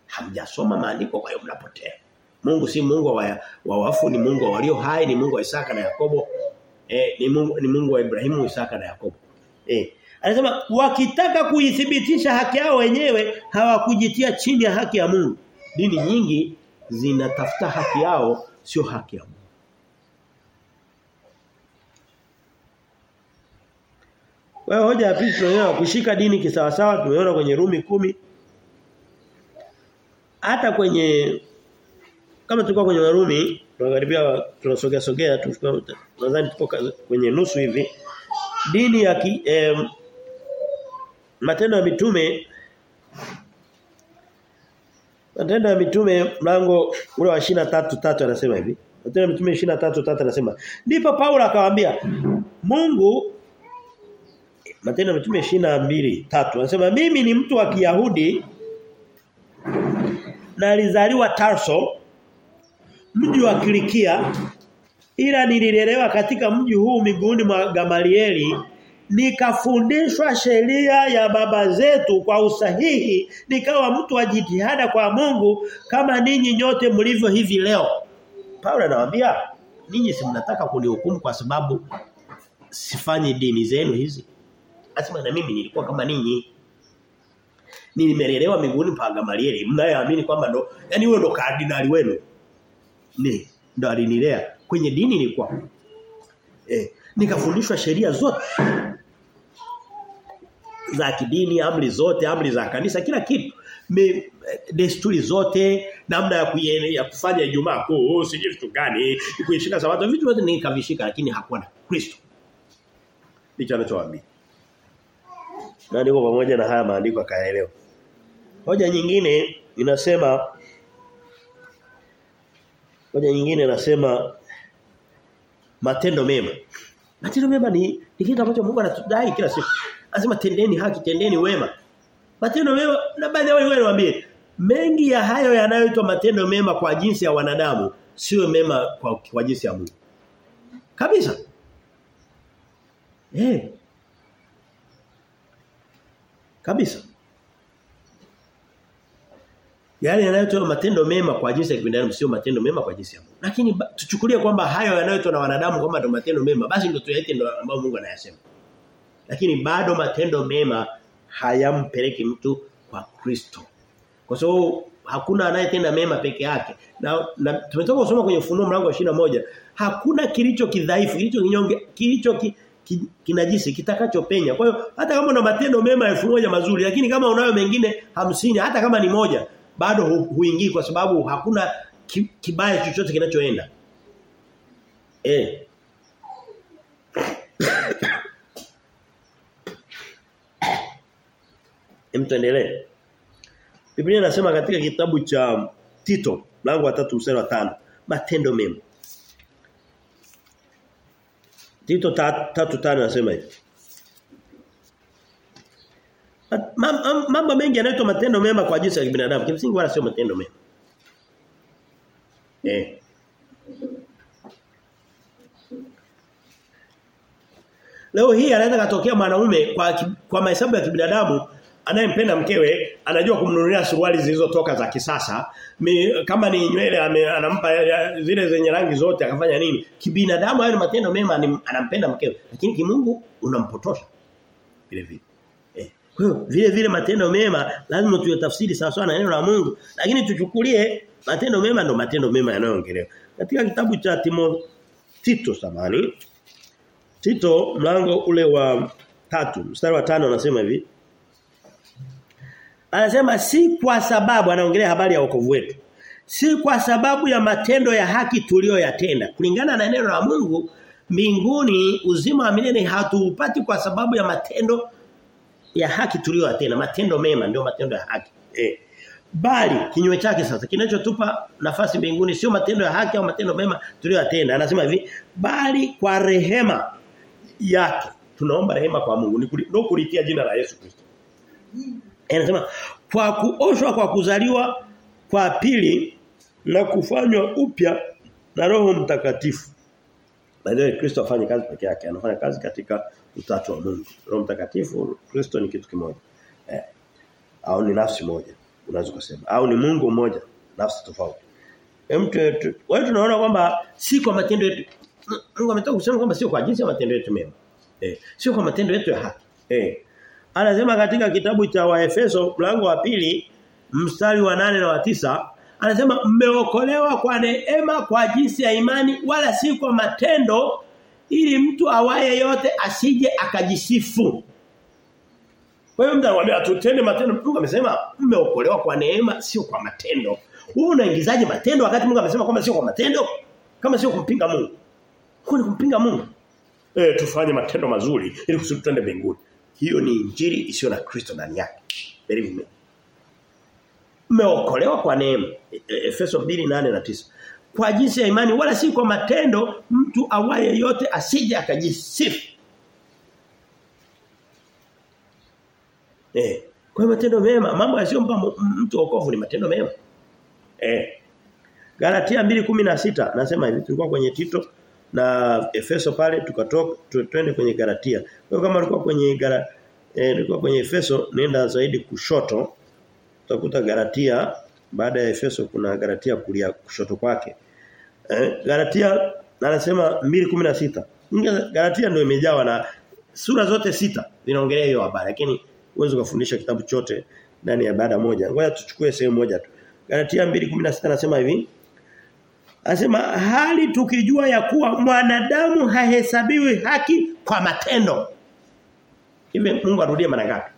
A: Hamjasoma maandiko kwa hiyo mnapotea. Mungu si Mungu wa, wa wafu ni Mungu wa walio hai ni Mungu wa Isaka na Yakobo. Eh, ni Mungu ni Mungu wa Ibrahimu, Isaka na Yakobo. Eh. Anasema wakitaka kuithibitisha haki yao wenyewe hawakujitia chini ya haki ya Mungu. Dini nyingi zinatafuta haki yao sio haki ya Mungu. Wewe hoja ya pili tunaona kushika dini kisawasawa tumeona kwenye Rumi kumi hata kwenye kama tulikuwa kwenye Warumi tunakaribia tunasogea sogea nadhani tuko kwenye nusu hivi. Dini ya ki, eh, matendo ya mitume matendo ya mitume mlango ule wa 23 tatu anasema hivi. Matendo ya mitume 23 tatu anasema ndipo Paulo akawaambia Mungu matendo ya mitume 22 tatu anasema mimi ni mtu wa Kiyahudi na alizaliwa Tarso mji wa Kilikia ila nililelewa katika mji huu miguuni mwa Gamalieli nikafundishwa sheria ya baba zetu kwa usahihi nikawa mtu wa jitihada kwa Mungu kama ninyi nyote mlivyo hivi leo. Paulo anawaambia ninyi si mnataka kunihukumu kwa sababu sifanyi dini zenu hizi? Asema na mimi nilikuwa kama ninyi nimelelewa miguuni pa Gamalieli mnayeamini kwamba ndo yani huyo ndo kardinali wenu? Ni ndo alinilea. Kwenye dini nilikuwa. Eh nikafundishwa sheria zote. Za kidini amri zote amri za kanisa kila kitu. Me, desturi zote namna ya, kuyene, ya kufanya Ijumaa kuu sije vitu gani kuishika sabato. Vitu vyote nikavishika lakini hakuwa Kristo. Ndicho anachowaambia na niko pamoja na haya maandiko akaelewa. hoja nyingine inasema hoja nyingine inasema matendo mema. Matendo mema ni, ni kitu ambacho Mungu anatudai kila siku. Anasema tendeni haki tendeni wema. Matendo mema na baadhi ya wale niwaambie mengi ya hayo yanayoitwa matendo mema kwa jinsi ya wanadamu sio mema kwa, kwa jinsi ya Mungu. Kabisa. Eh kabisa yale yanayotoa matendo mema kwa jinsi ya kibinadamu sio matendo mema kwa jinsi ya Mungu. Lakini tuchukulie kwamba hayo yanayotoa na wanadamu kama ndio matendo mema basi ndio tuyaite ndio ambayo Mungu anayasema. Lakini bado matendo mema hayampeleki mtu kwa Kristo. Kwa sababu hakuna anayetenda mema peke yake. Na, na tumetoka kusoma kwenye Ufunuo mlango wa moja hakuna kilicho kidhaifu, kilicho kinyonge, kilicho ki, ki, kinajisi kitakachopenya. Kwa hiyo hata kama una matendo mema elfu moja mazuri lakini kama unayo mengine hamsini hata kama ni moja bado hu, huingii kwa sababu hakuna ki, kibaya chochote kinachoenda. Eh. Hem. Biblia inasema katika kitabu cha Tito mlango wa 3 mstari wa 5 matendo mema. Tito 3:5 anasema hivi. Mambo mengi yanaitwa matendo mema kwa jinsi ya kibinadamu. Kimsingi wala sio matendo mema. Eh. Leo hii anaweza katokea mwanaume kwa kwa mahesabu ya kibinadamu anayempenda mkewe anajua kumnunulia suruali zilizotoka za kisasa. Mi, kama ni nywele anampa ya- zile zenye rangi zote akafanya nini? Kibinadamu hayo ni matendo mema ni- anampenda mkewe. Lakini kimungu unampotosha. Vile vile. Eh. Kwa vile vile matendo mema lazima tuyatafsiri sawa sawa na neno la Mungu. Lakini tuchukulie matendo mema ndo matendo mema yanayoongelewa. Katika kitabu cha Timo Tito samani Tito mlango ule wa tatu mstari wa tano anasema hivi Anasema si kwa sababu anaongelea habari ya wokovu wetu. Si kwa sababu ya matendo ya haki tuliyoyatenda. Kulingana na neno la Mungu mbinguni uzima wa milele hatuupati kwa sababu ya matendo ya haki tuliyoyatenda. Matendo mema ndio matendo ya haki. Eh. Bali kinyume chake sasa kinachotupa nafasi mbinguni sio matendo ya haki au matendo mema tuliyoyatenda. Anasema hivi, bali kwa rehema yake. Tunaomba rehema kwa Mungu. Ndio kulitia jina la Yesu Kristo. Anasema kwa kuoshwa kwa kuzaliwa kwa pili na kufanywa upya na Roho Mtakatifu. Baadaye Kristo afanye kazi peke yake, anafanya kazi katika utatu wa Mungu. Roho Mtakatifu, Kristo ni kitu kimoja. Eh. Au ni nafsi moja, unaweza kusema. Au ni Mungu mmoja, nafsi tofauti. Mtu wewe tunaona kwamba si kwa matendo yetu. Mungu ametoka kusema kwamba sio kwa jinsi ya matendo yetu mema. Eh, sio kwa matendo yetu ya haki. Eh. Anasema katika kitabu cha Waefeso mlango wa pili mstari wa nane na wa tisa anasema mmeokolewa kwa neema kwa jinsi ya imani wala si kwa matendo ili mtu awaye yote asije akajisifu. Kwa hiyo mtu anawaambia tutende matendo Mungu amesema mmeokolewa kwa neema sio kwa matendo. Wewe unaingizaje matendo wakati Mungu amesema kwamba sio kwa matendo? Kama sio kumpinga Mungu. Kwa kumpinga Mungu. Eh tufanye matendo mazuri ili kusudi mbinguni. Hiyo ni injili isiyo na Kristo ndani yake. Me. Mmeokolewa kwa neema. Efeso 2:8 na 9. Kwa jinsi ya imani wala si kwa matendo mtu awaye yote asije akajisifu. Eh, kwa matendo mema, mambo yasiyompa mtu wokovu ni matendo mema. Eh. Galatia 2:16 nasema hivi tulikuwa kwenye Tito na Efeso pale tukatoka tu- twende kwenye Galatia. Kwa kama ulikuwa kwenye Gala eh ulikuwa kwenye Efeso nenda zaidi kushoto utakuta Galatia baada ya Efeso kuna Galatia kulia kushoto kwake. Eh, Galatia anasema 2:16. Galatia ndio imejawa na sura zote sita zinaongelea hiyo habari lakini uwezo kufundisha kitabu chote ndani ya baada moja. Ngoja tuchukue sehemu moja tu. Galatia 2:16 anasema hivi. Anasema hali tukijua ya kuwa mwanadamu hahesabiwi haki kwa matendo. Hivi Mungu arudie mara ngapi?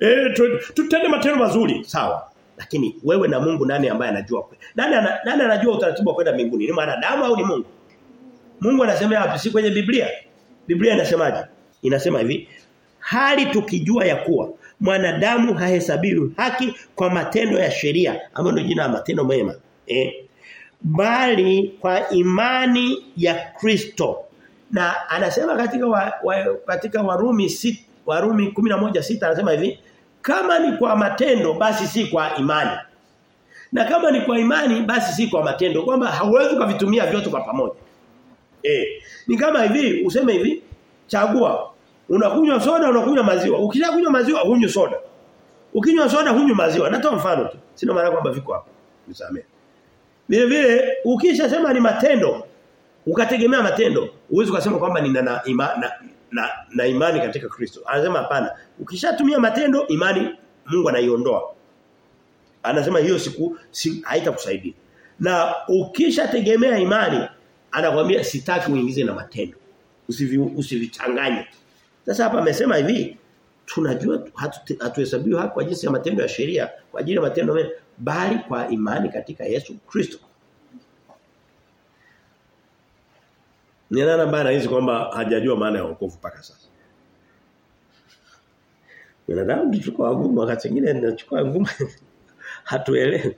A: Eh tutende matendo mazuri, sawa. Lakini wewe na Mungu nani ambaye anajua? Nani nani anajua utaratibu wa kwenda mbinguni? Ni mwanadamu au ni Mungu? Mungu anasema wapi? Si kwenye Biblia. Biblia inasemaje? Inasema hivi, hali tukijua ya kuwa mwanadamu hahesabiwi haki kwa matendo ya sheria, ambayo ndio jina la matendo mema. Eh? Bali kwa imani ya Kristo. Na anasema katika wa, wa, katika Warumi sit, Warumi 11:6 anasema hivi, kama ni kwa matendo basi si kwa imani. Na kama ni kwa imani basi si kwa matendo kwamba hauwezi kuvitumia vyote kwa pamoja. Eh, ni kama hivi useme hivi chagua unakunywa soda unakunywa maziwa. Ukishakunywa maziwa hunywi soda. Ukinywa soda hunywi maziwa. Natoa mfano tu. Sina maana kwamba viko hapo. Nisamee. Vile vile ukishasema ni matendo ukategemea matendo uwezi kusema kwamba nina na, ima, na, na, na imani katika Kristo. Anasema hapana. Ukishatumia matendo imani Mungu anaiondoa. Anasema hiyo siku si, haitakusaidia. Na ukishategemea imani anakuambia sitaki uingize na matendo. Usivi, usivichanganye. Sasa hapa amesema hivi tunajua hatuhesabiwi hatu- hatuhesabiwi haki kwa jinsi ya matendo ya sheria kwa ajili ya matendo mema bali kwa imani katika Yesu Kristo. Ni nani ambaye anahisi kwamba hajajua maana ya wokovu mpaka sasa? Binadamu tuchukua ngumu wakati mwingine tunachukua ngumu hatuelewi.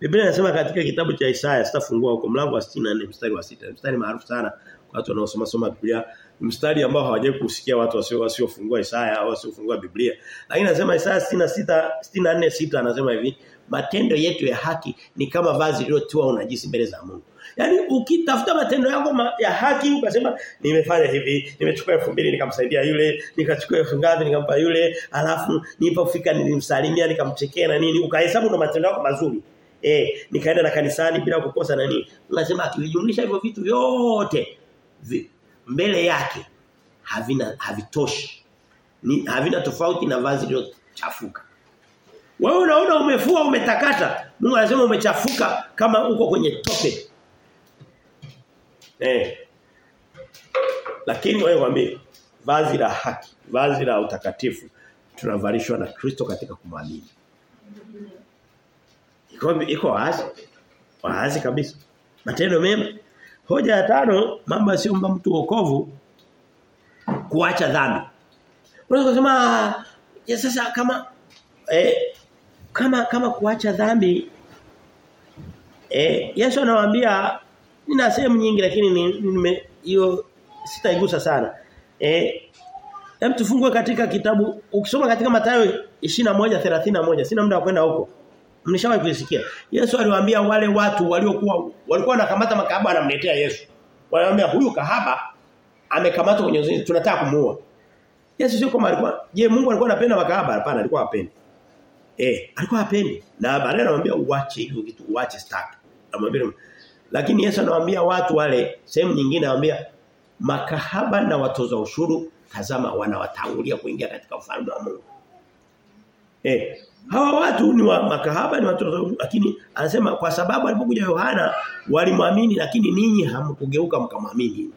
A: Biblia inasema katika kitabu cha Isaya sitafungua huko mlango wa 64 mstari wa 6 mstari maarufu sana kwa watu wanaosoma soma Biblia mstari ambao hawajawahi kusikia watu wasio wasiofungua Isaya au wasiofungua Biblia lakini anasema Isaya 66 64 6 anasema hivi matendo yetu ya haki ni kama vazi lililotiwa unajisi mbele za Mungu. Yaani ukitafuta matendo yako ma, ya haki ukasema nimefanya hivi, nimechukua 2000 nikamsaidia yule, nikachukua 1000 nikampa yule, alafu nilipofika nilimsalimia nikamchekea na nini, ukahesabu na matendo yako mazuri. Eh, nikaenda na kanisani bila kukosa na nini. Unasema akijumlisha hivyo vitu vyote vi, mbele yake havina havitoshi. Ni havina tofauti na vazi lililochafuka. Wewe unaona umefua umetakata. Mungu anasema umechafuka kama uko kwenye tope. Eh. Lakini wewe waambie vazi la haki, vazi la utakatifu tunavalishwa na Kristo katika kumwamini. Iko iko wazi. Wazi kabisa. Matendo mema. Hoja ya tano mambo yasiomba mtu wokovu kuacha dhambi. Unaweza kusema ya sasa kama eh, kama kama kuacha dhambi eh, Yesu anawaambia nina sehemu nyingi lakini nime hiyo sitaigusa sana. Eh Hem tufungue katika kitabu ukisoma katika Mathayo 21:31 sina muda wa kwenda huko. Mnishawahi kusikia. Yesu aliwaambia wale watu waliokuwa walikuwa wanakamata makahaba anamletea Yesu. Wanaambia huyu kahaba amekamatwa kwenye uzinzi tunataka kumuua. Yesu sio kama alikuwa je Mungu alikuwa anapenda makahaba hapana alikuwa hapendi. Eh alikuwa hapendi na baadaye anamwambia uache hiyo kitu uache stack. Anamwambia lakini Yesu anawaambia watu wale sehemu nyingine anamwambia makahaba na watoza ushuru tazama wanawatangulia kuingia katika ufalme wa Mungu. Eh hawa watu ni wa makahaba ni watoza lakini anasema kwa sababu alipokuja Yohana walimwamini lakini ninyi hamkugeuka mkamwamini.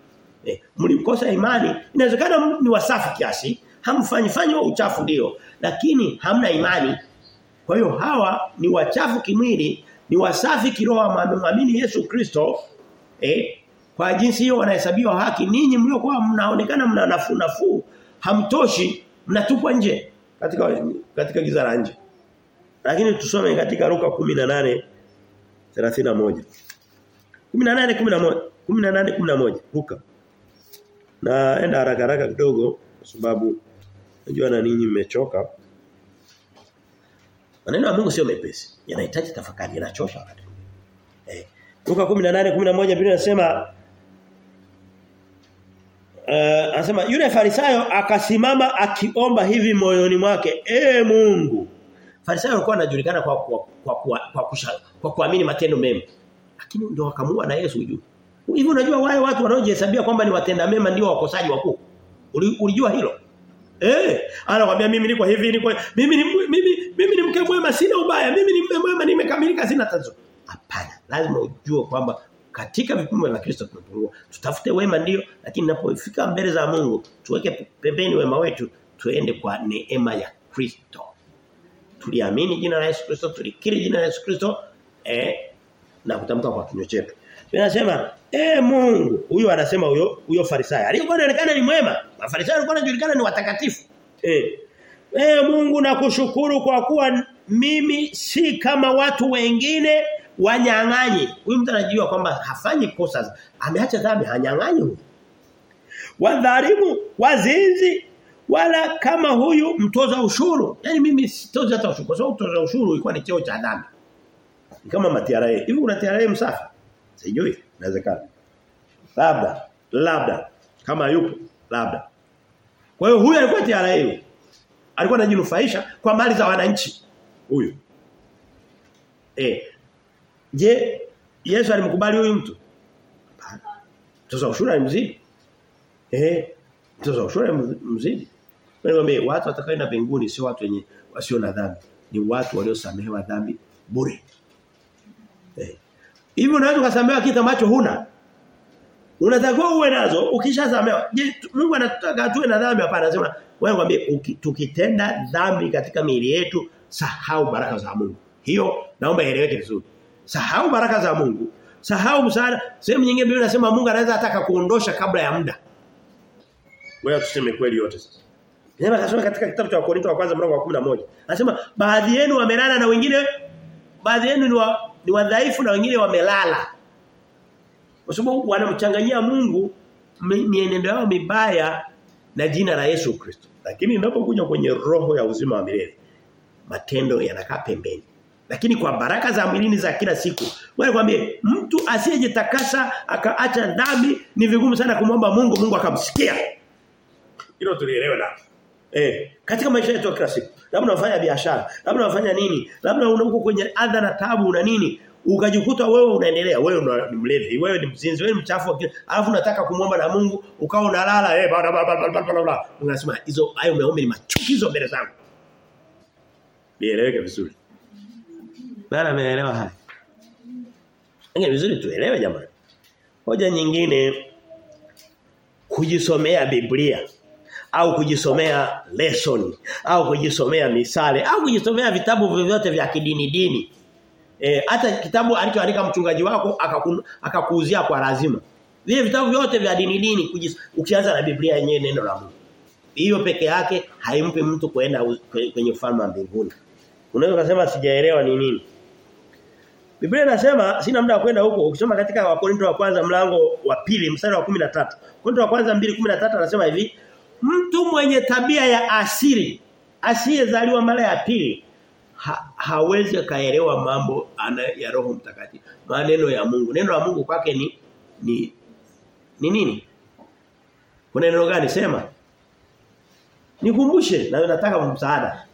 A: Eh, mlikosa imani inawezekana ni wasafi kiasi hamfanyi fanyi uchafu ndio lakini hamna imani kwa hiyo hawa ni wachafu kimwili ni wasafi kiroho wamemwamini Yesu Kristo eh? Kwa jinsi hiyo wanahesabiwa haki. Ninyi mliokuwa mnaonekana mna nafuu nafuu hamtoshi mnatupwa nje katika katika giza la nje. Lakini tusome katika Luka 18 31 18 11 18 11 Luka. Naenda haraka haraka kidogo kwa sababu najua na ninyi mmechoka Maneno ya Mungu sio mepesi. Yanahitaji tafakari, yanachosha wakati. Eh. Luka 18:11 Biblia inasema uh, anasema yule farisayo akasimama akiomba hivi moyoni mwake, "Ee Mungu." Farisayo alikuwa anajulikana kwa kwa kwa kwa, kwa, kusha, kwa kuamini matendo mema. Lakini ndio akamua na Yesu juu. Hivi unajua wale watu wanaojihesabia kwamba ni watenda mema ndio wakosaji wakuu. Ulijua hilo? Eh, anakuambia mimi niko hivi niko mimi mimi mimi ni mke mwema sina ubaya, mimi ni mke mwema nimekamilika sina tatizo. Hapana, lazima ujue kwamba katika vipimo vya Kristo tunapungua. Tutafute wema ndio, lakini ninapofika mbele za Mungu, tuweke pembeni wema wetu, tuende kwa neema ya Kristo. Tuliamini jina la Yesu Kristo, tulikiri jina la Yesu Kristo eh na kutamka kwa kinywa chetu. Tunasema eh Mungu, huyo anasema huyo huyo Farisayo. Aliyokuwa anaonekana ni mwema. Mafarisayo walikuwa wanajulikana ni watakatifu. Eh. Eh Mungu nakushukuru kwa kuwa mimi si kama watu wengine wanyang'anyi. Huyu mtu anajua kwamba hafanyi kosa. Ameacha dhambi hanyang'anyi. Wadhalimu, wazinzi, wala kama huyu mtoza ushuru. Yaani mimi sitoza hata ushuru. Kwa sababu mtoza ushuru ilikuwa ni cheo cha dhambi. Kama matiara Hivi kuna tiara msafi? Sijui, inawezekana. Labda, labda kama yupo, labda. Kwa hiyo huyu alikuwa tiara hiyo. Alikuwa anajinufaisha kwa mali za wananchi. Huyu. Eh. Je, Yesu alimkubali huyu mtu? Mtoza ushuru alimzidi. Eh. Mtoza ushuru alimzidi. Niambie watu watakaoenda mbinguni sio watu wenye wasio na dhambi. Ni watu waliosamehewa dhambi bure. Eh. Hivi unaweza kusamehewa kitu ambacho huna? Unatakiwa uwe nazo ukishazamewa. Mungu anataka tuwe na dhambi hapana anasema wewe mwambie tukitenda dhambi katika miili yetu sahau baraka za Mungu. Hiyo naomba ieleweke vizuri. Sahau baraka za Mungu. Sahau msaada. Sehemu nyingine Biblia inasema Mungu anaweza hata kuondosha kabla ya muda. Wewe tuseme kweli yote sasa. Nenda kasoma katika kitabu cha Wakorintho wa kwanza mlango wa 11. Anasema baadhi yenu wamelala na wengine baadhi yenu ni wa, ni wadhaifu na wengine wamelala. Kwa sababu wanamchanganyia Mungu mienendo yao mibaya na jina la Yesu Kristo. Lakini inapokuja kwenye roho ya uzima wa milele matendo yanakaa pembeni. Lakini kwa baraka za mwilini za kila siku. Wewe kwambie mtu asiyejitakasa akaacha dhambi ni vigumu sana kumwomba Mungu Mungu akamsikia. Hilo tulielewa na. Eh, katika maisha yetu ya kila siku. Labda unafanya biashara, labda unafanya nini? Labda uko kwenye adha na tabu na nini? Ukajikuta wewe unaendelea, wewe ni mlevi, wewe ni mzinzi, wewe ni mchafu, alafu unataka kumwomba na Mungu, ukawa unalala eh bla bla bla bla. bla Unasema hizo hayo maombi ni machukizo mbele zangu. Nieleweke vizuri. Nani ameelewa haya? Ndio vizuri tuelewe jamani. Hoja nyingine kujisomea Biblia au kujisomea lesson au kujisomea misale au kujisomea vitabu vyovyote vya kidini dini. Eh hata kitabu alichoandika mchungaji wako akakuuzia kwa lazima. Vile vitabu vyote vya dini dini ukianza na Biblia yenyewe neno la Mungu. Hiyo peke yake haimpi mtu kwenda kwenye ufalme wa mbinguni. Unaweza kusema sijaelewa ni nini? Biblia inasema sina muda wa kwenda huko ukisoma katika Wakorintho wa kwanza mlango wa pili mstari wa 13. Wakorintho wa kwanza 2:13 anasema hivi mtu mwenye tabia ya asili asiyezaliwa mara ya pili ha, hawezi kaelewa mambo ana, ya Roho Mtakatifu. Maneno ya Mungu. Neno la Mungu kwake ni ni ni nini? Kuna neno gani sema? Nikumbushe na nataka msaada.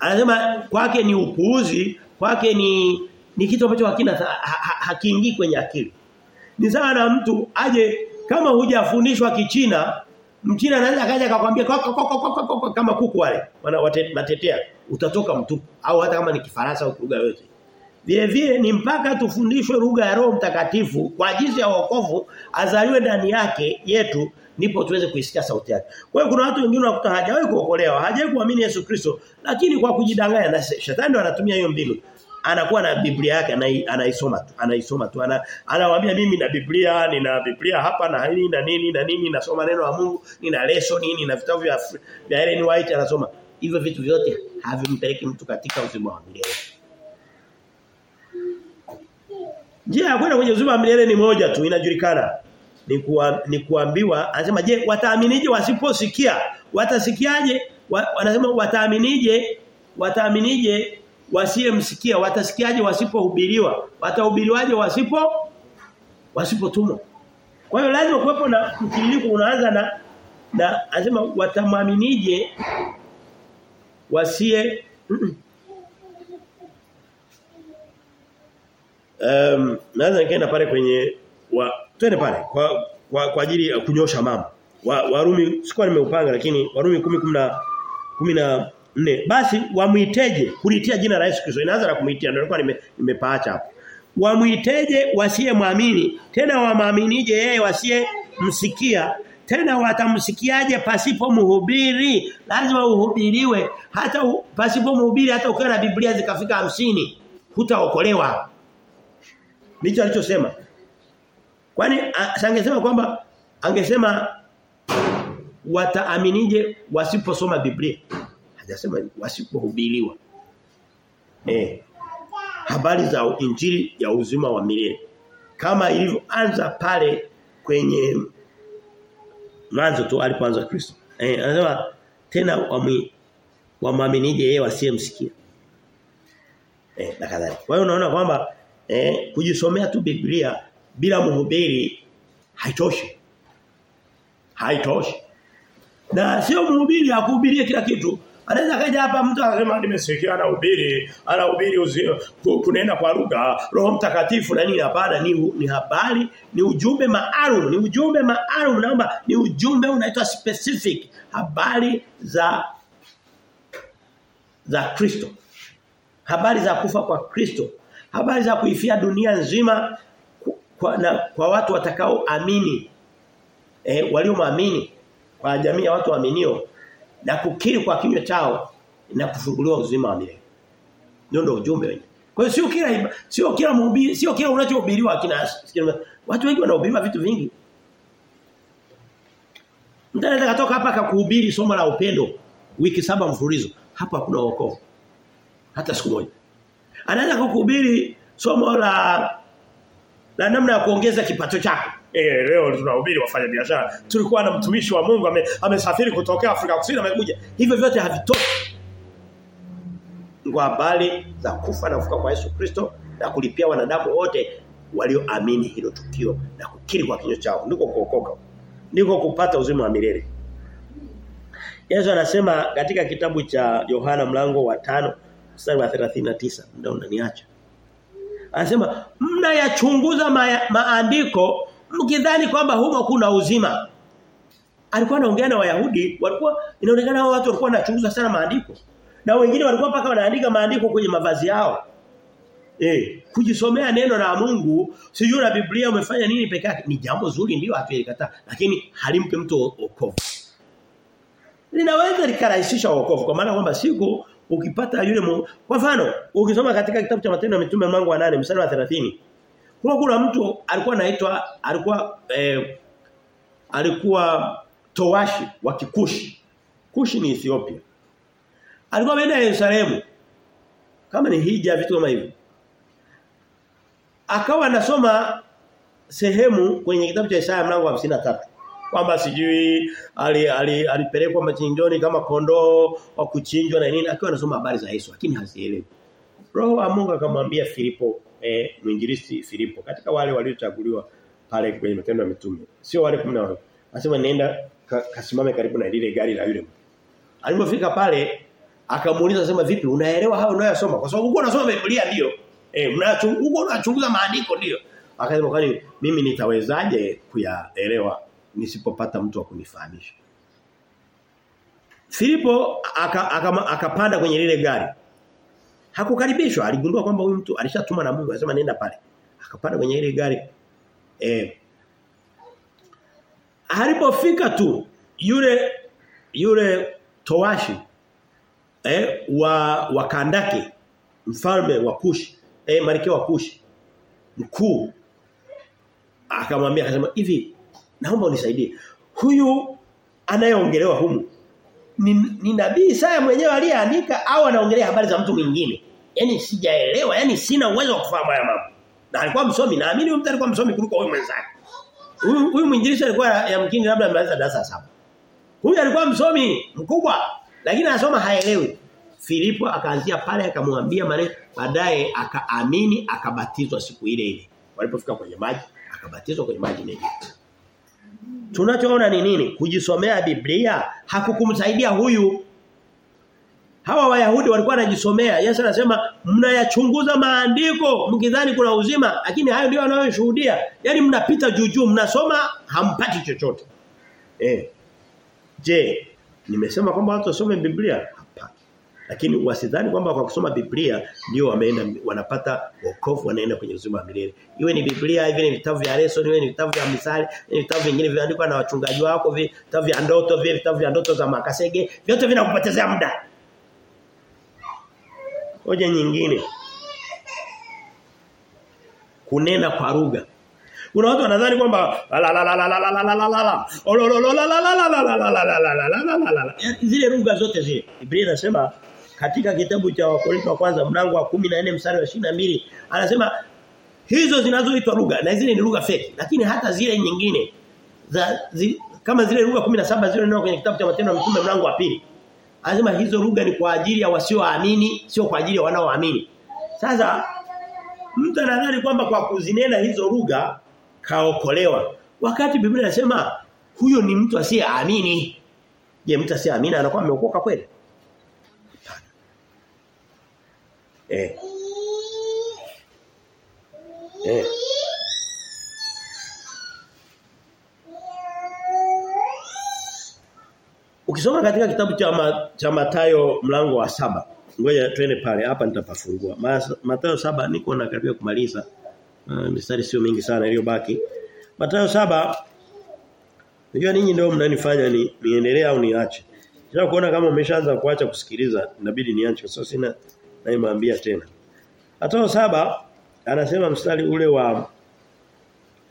A: Anasema kwake ni upuuzi, kwake ni ni kitu ambacho hakina ha, ha, hakiingii kwenye akili. Ni sawa na mtu aje kama hujafundishwa kichina Mchina anaweza akaja akakwambia kama kuku wale wana matetea utatoka mtupu au hata kama ni kifaransa au lugha yote. Vile vile ni mpaka tufundishwe lugha ya Roho Mtakatifu kwa ajili ya wokovu azaliwe ndani yake yetu ndipo tuweze kuisikia sauti yake. Kwa hiyo kuna watu wengine wakuta hajawahi kuokolewa, hajawahi kuamini Yesu Kristo, lakini kwa kujidanganya na shetani ndo anatumia hiyo mbinu. Anakuwa na Biblia yake anaisoma tu, anaisoma tu. Ana, anawaambia mimi na Biblia, nina Biblia hapa na hili na nini na nini nasoma neno la Mungu, nina lesson nini na vitabu vya vya Ellen White anasoma. Hivyo vitu vyote havimpeleki mtu katika uzima wa milele. Njia ya kwenda kwenye uzima wa milele ni moja tu inajulikana. Ni kuwa, ni kuambiwa anasema je wataaminije wasiposikia watasikiaje wa, wanasema wataaminije wataaminije wasiyemsikia watasikiaje wasipohubiriwa? Watahubiriwaje wasipo wasipotumwa? Kwa hiyo lazima kuwepo na mtiririko unaanza na na anasema watamwaminije wasiye um, naweza nikaenda pale kwenye wa twende pale kwa kwa, kwa ajili ya kunyosha mambo wa, Warumi sikuwa nimeupanga lakini Warumi 10 10 14 basi wamuiteje kulitia jina la Yesu Kristo. Inaanza na kumuitia ndio nilikuwa nime, nimepaacha hapo. Wamuiteje wasiyemwamini tena wamaaminije yeye wasiye msikia? Tena watamsikiaje pasipo mhubiri? Lazima uhubiriwe. Hata pasipo mhubiri hata ukiwa na Biblia zikafika hamsini hutaokolewa. Ndicho alichosema. Kwani angesema kwamba angesema wataaminije wasiposoma Biblia hajasema wasipohubiriwa. Eh habari za injili ya uzima wa milele. Kama ilivyoanza pale kwenye mwanzo tu alipoanza Kristo. Eh anasema tena wamwaminije yeye wasiyemsikia? Eh na kadhalika. Kwa hiyo unaona kwamba eh kujisomea tu Biblia bila mhubiri haitoshi. Haitoshi. Na sio mhubiri akuhubirie kila kitu Anaweza kaja hapa mtu akasema nimesikia anahubiri, anahubiri kunena kwa lugha, Roho Mtakatifu na nini hapana ni, ni habari, ni ujumbe maalum, ni ujumbe maalum naomba ni ujumbe unaitwa specific, habari za za Kristo. Habari za kufa kwa Kristo, habari za kuifia dunia nzima kwa, na, kwa watu watakaoamini. Eh walioamini kwa jamii ya watu waaminio na kukiri kwa kinywa chao na kufunguliwa uzima wa milele. Ndio ndio ujumbe wenyewe. Kwa hiyo sio kila sio kila mhubiri, sio kila unachohubiriwa kina watu wengi wanahubiriwa vitu vingi. Mtu anaweza katoka hapa akakuhubiri somo la upendo wiki saba mfululizo. Hapo hakuna wokovu. Hata siku moja. Anaweza kukuhubiri somo la la namna ya kuongeza kipato chako. Eh leo tunahubiri wafanya biashara. Tulikuwa na mtumishi wa Mungu amesafiri ame kutokea Afrika Kusini amekuja. Hivyo vyote havitoshi. kwa habari za kufa na kufuka kwa Yesu Kristo na kulipia wanadamu wote walioamini hilo tukio na kukiri kwa kinywa chao ndiko kuokoka ndiko kupata uzima wa milele Yesu anasema katika kitabu cha Yohana mlango wa tano mstari wa 39 ndio unaniacha Anasema mnayachunguza maandiko mkidhani kwamba humo kuna uzima. Alikuwa anaongea na Wayahudi walikuwa inaonekana hao watu walikuwa wanachunguza sana maandiko. Na wengine walikuwa mpaka wanaandika maandiko kwenye mavazi yao. Eh kujisomea neno la Mungu sijui na Biblia umefanya nini peke yake. Ni jambo zuri ndio hatuelikataa lakini halimpe mtu wokovu. Linaweza likarahisisha wokovu kwa maana kwamba siku ukipata yule mu... kwa mfano ukisoma katika kitabu cha Matendo ya Mitume mlango wa 8 mstari wa 30 kuna kuna mtu alikuwa anaitwa alikuwa eh, alikuwa towashi wa Kikushi. Kushi ni Ethiopia. Alikuwa ameenda Yerusalemu. Kama ni hija vitu kama hivyo. Akawa anasoma sehemu kwenye kitabu cha Isaya mlango wa 53 kwamba sijui alipelekwa ali, ali machinjoni kama kondoo wa kuchinjwa na nini akiwa anasoma habari za Yesu lakini hazielewi. Roho wa Mungu akamwambia Filipo eh mwinjilisti Filipo katika wale waliochaguliwa pale kwenye matendo ya mitume sio wale 10 Anasema nenda ka, kasimame karibu na lile gari la yule mtu. Alipofika pale akamuuliza sema vipi unaelewa hayo unayosoma kwa sababu uko unasoma Biblia ndio. Eh unachunguza unachunguza maandiko ndio. Akasema kwani mimi nitawezaje kuyaelewa nisipopata mtu wa kunifahamisha. Filipo akapanda aka, aka kwenye lile gari. Hakukaribishwa, aligundua kwamba huyu mtu alishatumwa na Mungu, anasema nenda pale. Akapanda kwenye ile gari. Eh Alipofika tu yule yule towashi eh wa wa Kandake mfalme wa Kushi eh malkia wa Kushi mkuu akamwambia akasema hivi naomba unisaidie huyu anayeongelewa humu ni, ni nabii Isaya mwenyewe aliyeandika au anaongelea habari za mtu mwingine yani sijaelewa yani sina uwezo wa kufahamu haya mambo na alikuwa msomi naamini huyu mtu alikuwa msomi kuliko huyu mwenzake Huyu mwinjilishi alikuwa yamkini labda ameanza darasa saba. Huyu alikuwa msomi mkubwa lakini anasoma haelewi. Filipo akaanzia pale akamwambia maneno baadaye akaamini akabatizwa siku ile ile. Walipofika kwenye maji akabatizwa kwenye maji mengi. Tunachoona ni nini? Kujisomea Biblia hakukumsaidia huyu. Hawa Wayahudi walikuwa wanajisomea. Yesu anasema mnayachunguza maandiko mkidhani kuna uzima lakini hayo ndio wanayoshuhudia. Yaani mnapita juu mnasoma hampati chochote. Eh. Je, nimesema kwamba watu wasome Biblia? Hapana. Lakini wasidhani kwamba kwa kusoma Biblia ndio wameenda wanapata wokovu wanaenda kwenye uzima wa milele. Iwe ni Biblia, iwe ni vitabu vya leso, iwe ni vitabu vya misali, ni vitabu vingine vimeandikwa na wachungaji wako, vitabu vya ndoto, vitabu vya ndoto za Makasege, vyote vinakupotezea muda. Hoja nyingine. Kunena kwa lugha. Kuna watu wanadhani kwamba zile lugha zote zile. Biblia inasema katika kitabu cha Wakorintho wa kwanza mlango wa 14 mstari wa 22 anasema hizo zinazoitwa lugha na zile ni lugha feki lakini hata zile nyingine za zi, kama zile lugha 17 zile ndio kwenye kitabu cha matendo ya mitume mlango wa pili anasema hizo lugha ni kwa ajili ya wasioamini sio kwa ajili ya wanaoamini. Sasa mtu anadhani kwamba kwa kuzinena hizo lugha kaokolewa. Wakati Biblia inasema huyo ni mtu asiyeamini. Je mtu asiyeamini anakuwa ameokoka kweli? Eh. Eh Ukisoma katika kitabu cha ma, cha Mathayo mlango wa saba ngoja twende pale hapa nitapafungua. Mathayo saba niko na karibia kumaliza. Uh, mistari sio mingi sana iliyobaki. Mathayo saba Unajua ninyi ndio mnanifanya ni niendelee au niache. Sasa kuona kama umeshaanza kuacha kusikiliza inabidi niache kwa sababu sina naimwambia tena. Mathayo saba anasema mstari ule wa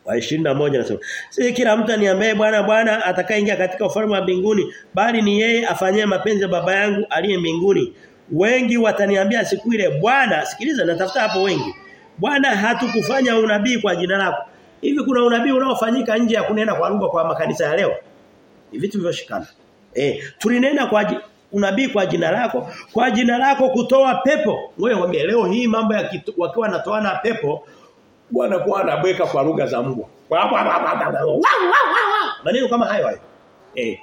A: wa 21 anasema si kila mtu aniambie bwana bwana atakayeingia katika ufalme wa mbinguni bali ni yeye afanyaye mapenzi ya baba yangu aliye mbinguni. Wengi wataniambia siku ile bwana sikiliza natafuta hapo wengi. Bwana hatukufanya unabii kwa jina lako hivi kuna unabii unaofanyika nje ya kunena kwa lugha kwa makanisa ya leo? Ni vitu vilivyoshikana eh tulinena kwa unabii kwa jina lako, kwa jina lako kutoa pepo. Ngoja leo hii mambo ya kitu, wakiwa natoana pepo wanakuwa anabweka kwa lugha za mbwa. Maneno kama hayo hayo. Eh.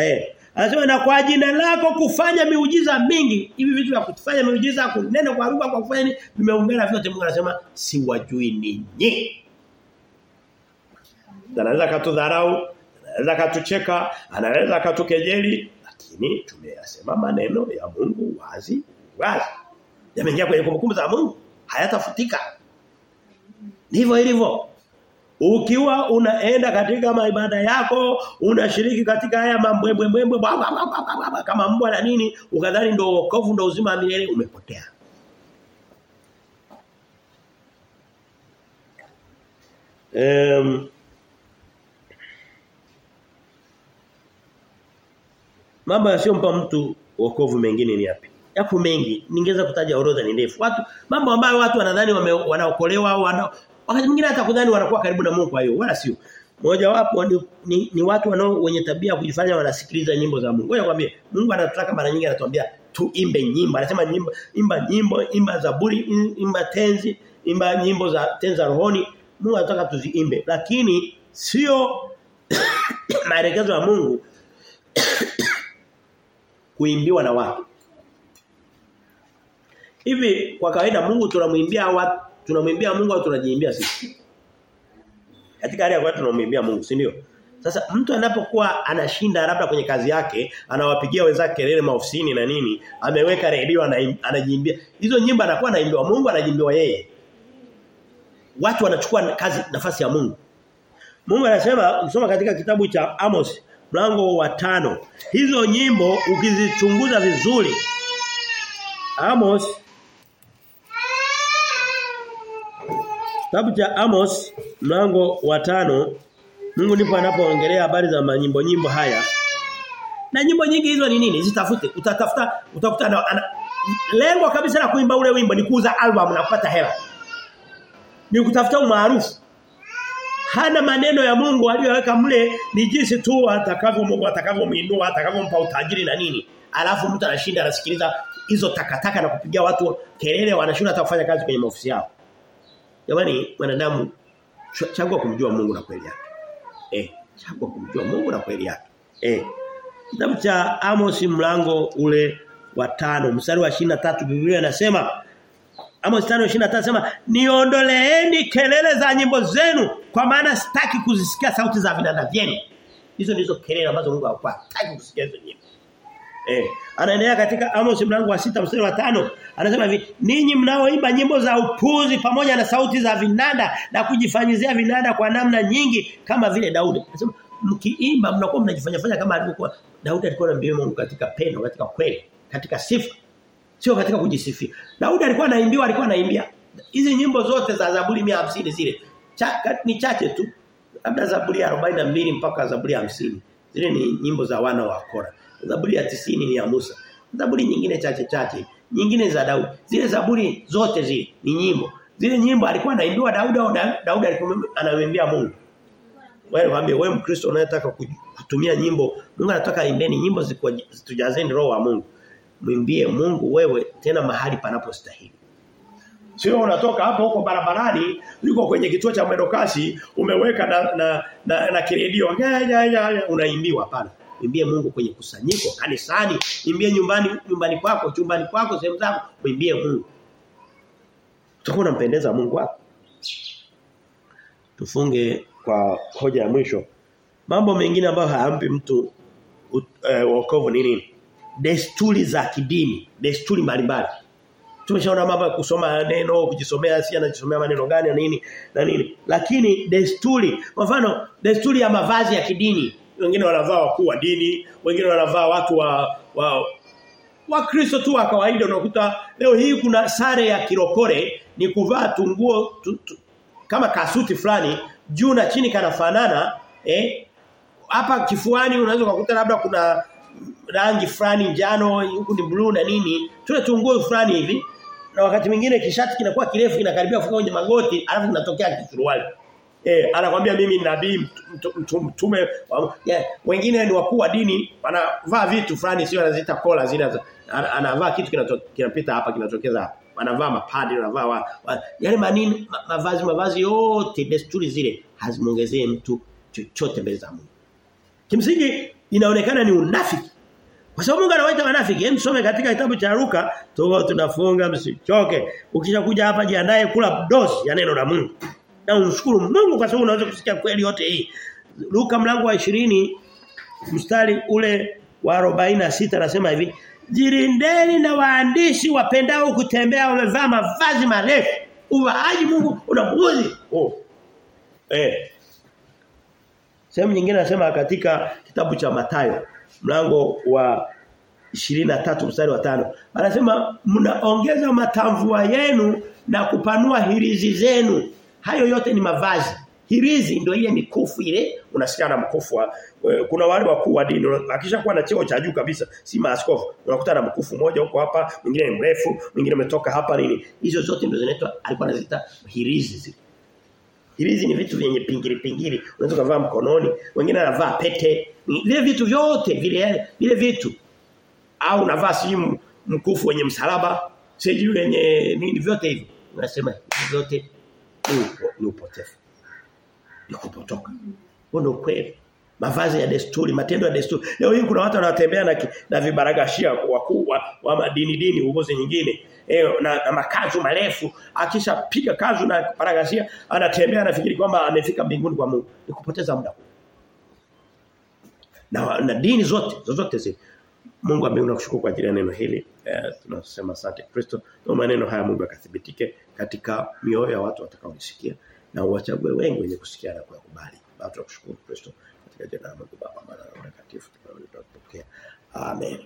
A: Eh. Anasema na kwa jina lako kufanya miujiza mingi. Hivi vitu vya kufanya miujiza kunena kwa lugha kwa kufanya vimeungana vyote Mungu anasema siwajui ninyi. Anaweza katudharau, anaweza katucheka, anaweza katukejeli, lakini tumeyasema maneno ya Mungu wazi wazi. Yameingia kwenye kumbukumbu za Mungu, hayatafutika. Ndivyo ilivyo. Ukiwa unaenda katika maibada yako, unashiriki katika haya mambwembwembwe kama mbwa na nini, ukadhani ndio wokovu ndio uzima milele umepotea. Um, mambo yasiyompa mtu wokovu mengine ni yapi? Yapo mengi. Ningeweza kutaja orodha ni ndefu. Watu mambo ambayo watu wanadhani wanaokolewa wana, wakati mwingine hata kudhani wanakuwa karibu na Mungu kwa hiyo wala sio. Moja wapo ni, ni, ni watu wanao wenye tabia kujifanya wanasikiliza nyimbo za Mungu. Wewe kwambie Mungu anataka mara nyingi anatuambia tuimbe nyimbo. Anasema nyimbo imba nyimbo, imba zaburi, imba tenzi, imba nyimbo za tenza rohoni. Mungu anataka tuziimbe. Lakini sio maelekezo ya Mungu kuimbiwa na watu. Hivi kwa kawaida Mungu tunamwimbia watu tunamwimbia Mungu au tunajiimbia sisi? Katika hali ya kwetu tunamwimbia Mungu, si ndio? Sasa mtu anapokuwa anashinda labda kwenye kazi yake, anawapigia wenzake kelele maofisini na nini, ameweka redio anajiimbia. Hizo nyimbo anakuwa anaimbiwa Mungu anajiimbiwa yeye. Watu wanachukua kazi nafasi ya Mungu. Mungu anasema usoma katika kitabu cha Amos mlango wa tano hizo nyimbo ukizichunguza vizuri Amos Kitabu cha Amos mlango wa tano Mungu ndipo anapoongelea habari za manyimbo nyimbo haya. Na nyimbo nyingi hizo ni nini? Zitafute. Utatafuta utakuta na, ana, lengo kabisa la kuimba ule wimbo ni kuuza album na kupata hela. Ni kutafuta umaarufu. Hana maneno ya Mungu aliyoweka mle ni jinsi tu atakavyo Mungu atakavyomuinua, atakavyompa utajiri na nini. Alafu mtu anashinda anasikiliza hizo takataka na kupigia watu kelele wanashinda hata kazi kwenye maofisi yao. Jamani wanadamu chagua kumjua Mungu na kweli yake. Eh, chagua kumjua Mungu na kweli yake. Eh. Kitabu cha Amos mlango ule wa tano mstari wa tatu Biblia inasema Amos 5:23 anasema niondoleeni kelele za nyimbo zenu kwa maana sitaki kuzisikia sauti za vinanda vyenu. Hizo ndizo kelele ambazo Mungu hakuwa hataki kusikia hizo nyimbo. Eh, anaendelea katika Amos mlango wa sita mstari wa tano anasema hivi ninyi mnaoimba nyimbo za upuzi pamoja na sauti za vinanda na kujifanyizia vinanda kwa namna nyingi kama vile Daudi. Anasema mkiimba mnakuwa mnajifanya fanya kama alivyokuwa Daudi alikuwa anambiwa Mungu katika pendo, katika kweli, katika sifa. Sio katika kujisifia. Daudi alikuwa anaimbiwa, alikuwa anaimbia. Hizi nyimbo zote za Zaburi 150 zile cha, ni chache tu. Labda Zaburi ya 42 mpaka Zaburi ya 50. Zile ni nyimbo za wana wa Kora. Zaburi ya 90 ni ya Musa. Zaburi nyingine chache chache, nyingine za Daudi. Zile zaburi zote zile ni nyimbo. Zile nyimbo alikuwa anaimbiwa Daudi au Daudi alikuwa anamwimbia Mungu. Wewe mwambie wewe Mkristo unayetaka kutumia nyimbo, Mungu anataka imbeni nyimbo zitujazeni roho wa Mungu. Mwimbie Mungu wewe tena mahali panapostahili. Sio unatoka hapo huko barabarani, uko kwenye kituo cha mwendokasi, umeweka na na na, na kiredio, unaimbiwa hapana. Imbie Mungu kwenye kusanyiko, kanisani, mwimbie nyumbani nyumbani kwako, chumbani kwako, sehemu zako, mwimbie Mungu. Utakuwa unampendeza Mungu wako. Tufunge kwa hoja ya mwisho. Mambo mengine ambayo hayampi mtu wokovu uh, ni nini? Desturi za kidini, desturi mbalimbali. Tumeshaona mambo ya kusoma neno, kujisomea si anajisomea maneno gani na nini na nini. Lakini desturi, kwa mfano desturi ya mavazi ya kidini, wengine wanavaa wakuu wa dini, wengine wanavaa watu wa wa wa Kristo tu wa kawaida unakuta leo hii kuna sare ya kirokore ni kuvaa tunguo tu, tu, kama kasuti fulani juu na chini kanafanana eh hapa kifuani unaweza kukuta labda kuna rangi fulani njano huku ni blue na nini tule tunguo fulani hivi na wakati mwingine kishati kinakuwa kirefu kinakaribia kufika kwenye magoti alafu kinatokea kisuruali Eh anakuambia mimi ni nabii mtume yeah. wengine ni wakuu wa dini wanavaa vitu fulani sio anaziita kola zile anavaa kitu kinapita hapa kinatokeza hapa. Wanavaa mapadi wanavaa wa, wa, yale manini ma, mavazi mavazi yote desturi zile hazimuongezee mtu chochote mbele za Mungu. Kimsingi inaonekana ni unafiki. Kwa sababu Mungu anawaita wanafiki hem some katika kitabu cha Luka tuko tunafunga msichoke. Ukisha kuja hapa jiandae kula dosi ya neno la Mungu na umshukuru Mungu kwa sababu unaweza kusikia kweli yote hii Luka mlango wa 20 mstari ule wa 46 anasema hivi Jirindeni na waandishi wapendao kutembea wamevaa mavazi marefu. Uvaaji Mungu unamuudhi. Oh. Eh. Sehemu nyingine anasema katika kitabu cha Mathayo mlango wa 23 mstari wa tano anasema mnaongeza matamvua yenu na kupanua hirizi zenu. Hayo yote ni mavazi. Hirizi ndio ile mikufu ile unasikia na mkufu wa, kuna wale wakuu wa dini akishakuwa na cheo cha juu kabisa si maaskofu. Unakuta na mkufu mmoja huko hapa mwingine ni mrefu mwingine umetoka hapa nini. Hizo zote ndio zinaitwa alikuwa anaziita hirizi zile. Hirizi ni vitu vyenye pingili pingili unaweza kuvaa mkononi wengine anavaa pete. Vile vitu vyote vile vile vitu. Au unavaa simu mkufu wenye msalaba sijui wenye nini vyote hivyo. Unasema vyote ni upotefu ni kupotoka. Huo ndio kweli. Mavazi ya desturi, matendo ya desturi. Leo hii kuna watu wanatembea na na vibaragashia wakuu wa, madini dini uongozi nyingine. E, na, na makazu marefu akishapiga kazu na baragashia anatembea anafikiri kwamba amefika mbinguni kwa Mungu. Ni kupoteza muda. Na, na dini zote zote zile Mungu ameona kushukuru kwa ajili ya neno hili. Eh, tunasema asante Kristo. Ndio maneno haya Mungu akathibitike katika mioyo ya watu watakaolisikia na uwachague wengi wenye kusikia na kuyakubali. Baba tunakushukuru Kristo katika jina la Mungu Baba, Mwana na Roho Mtakatifu tunapokea. Amen.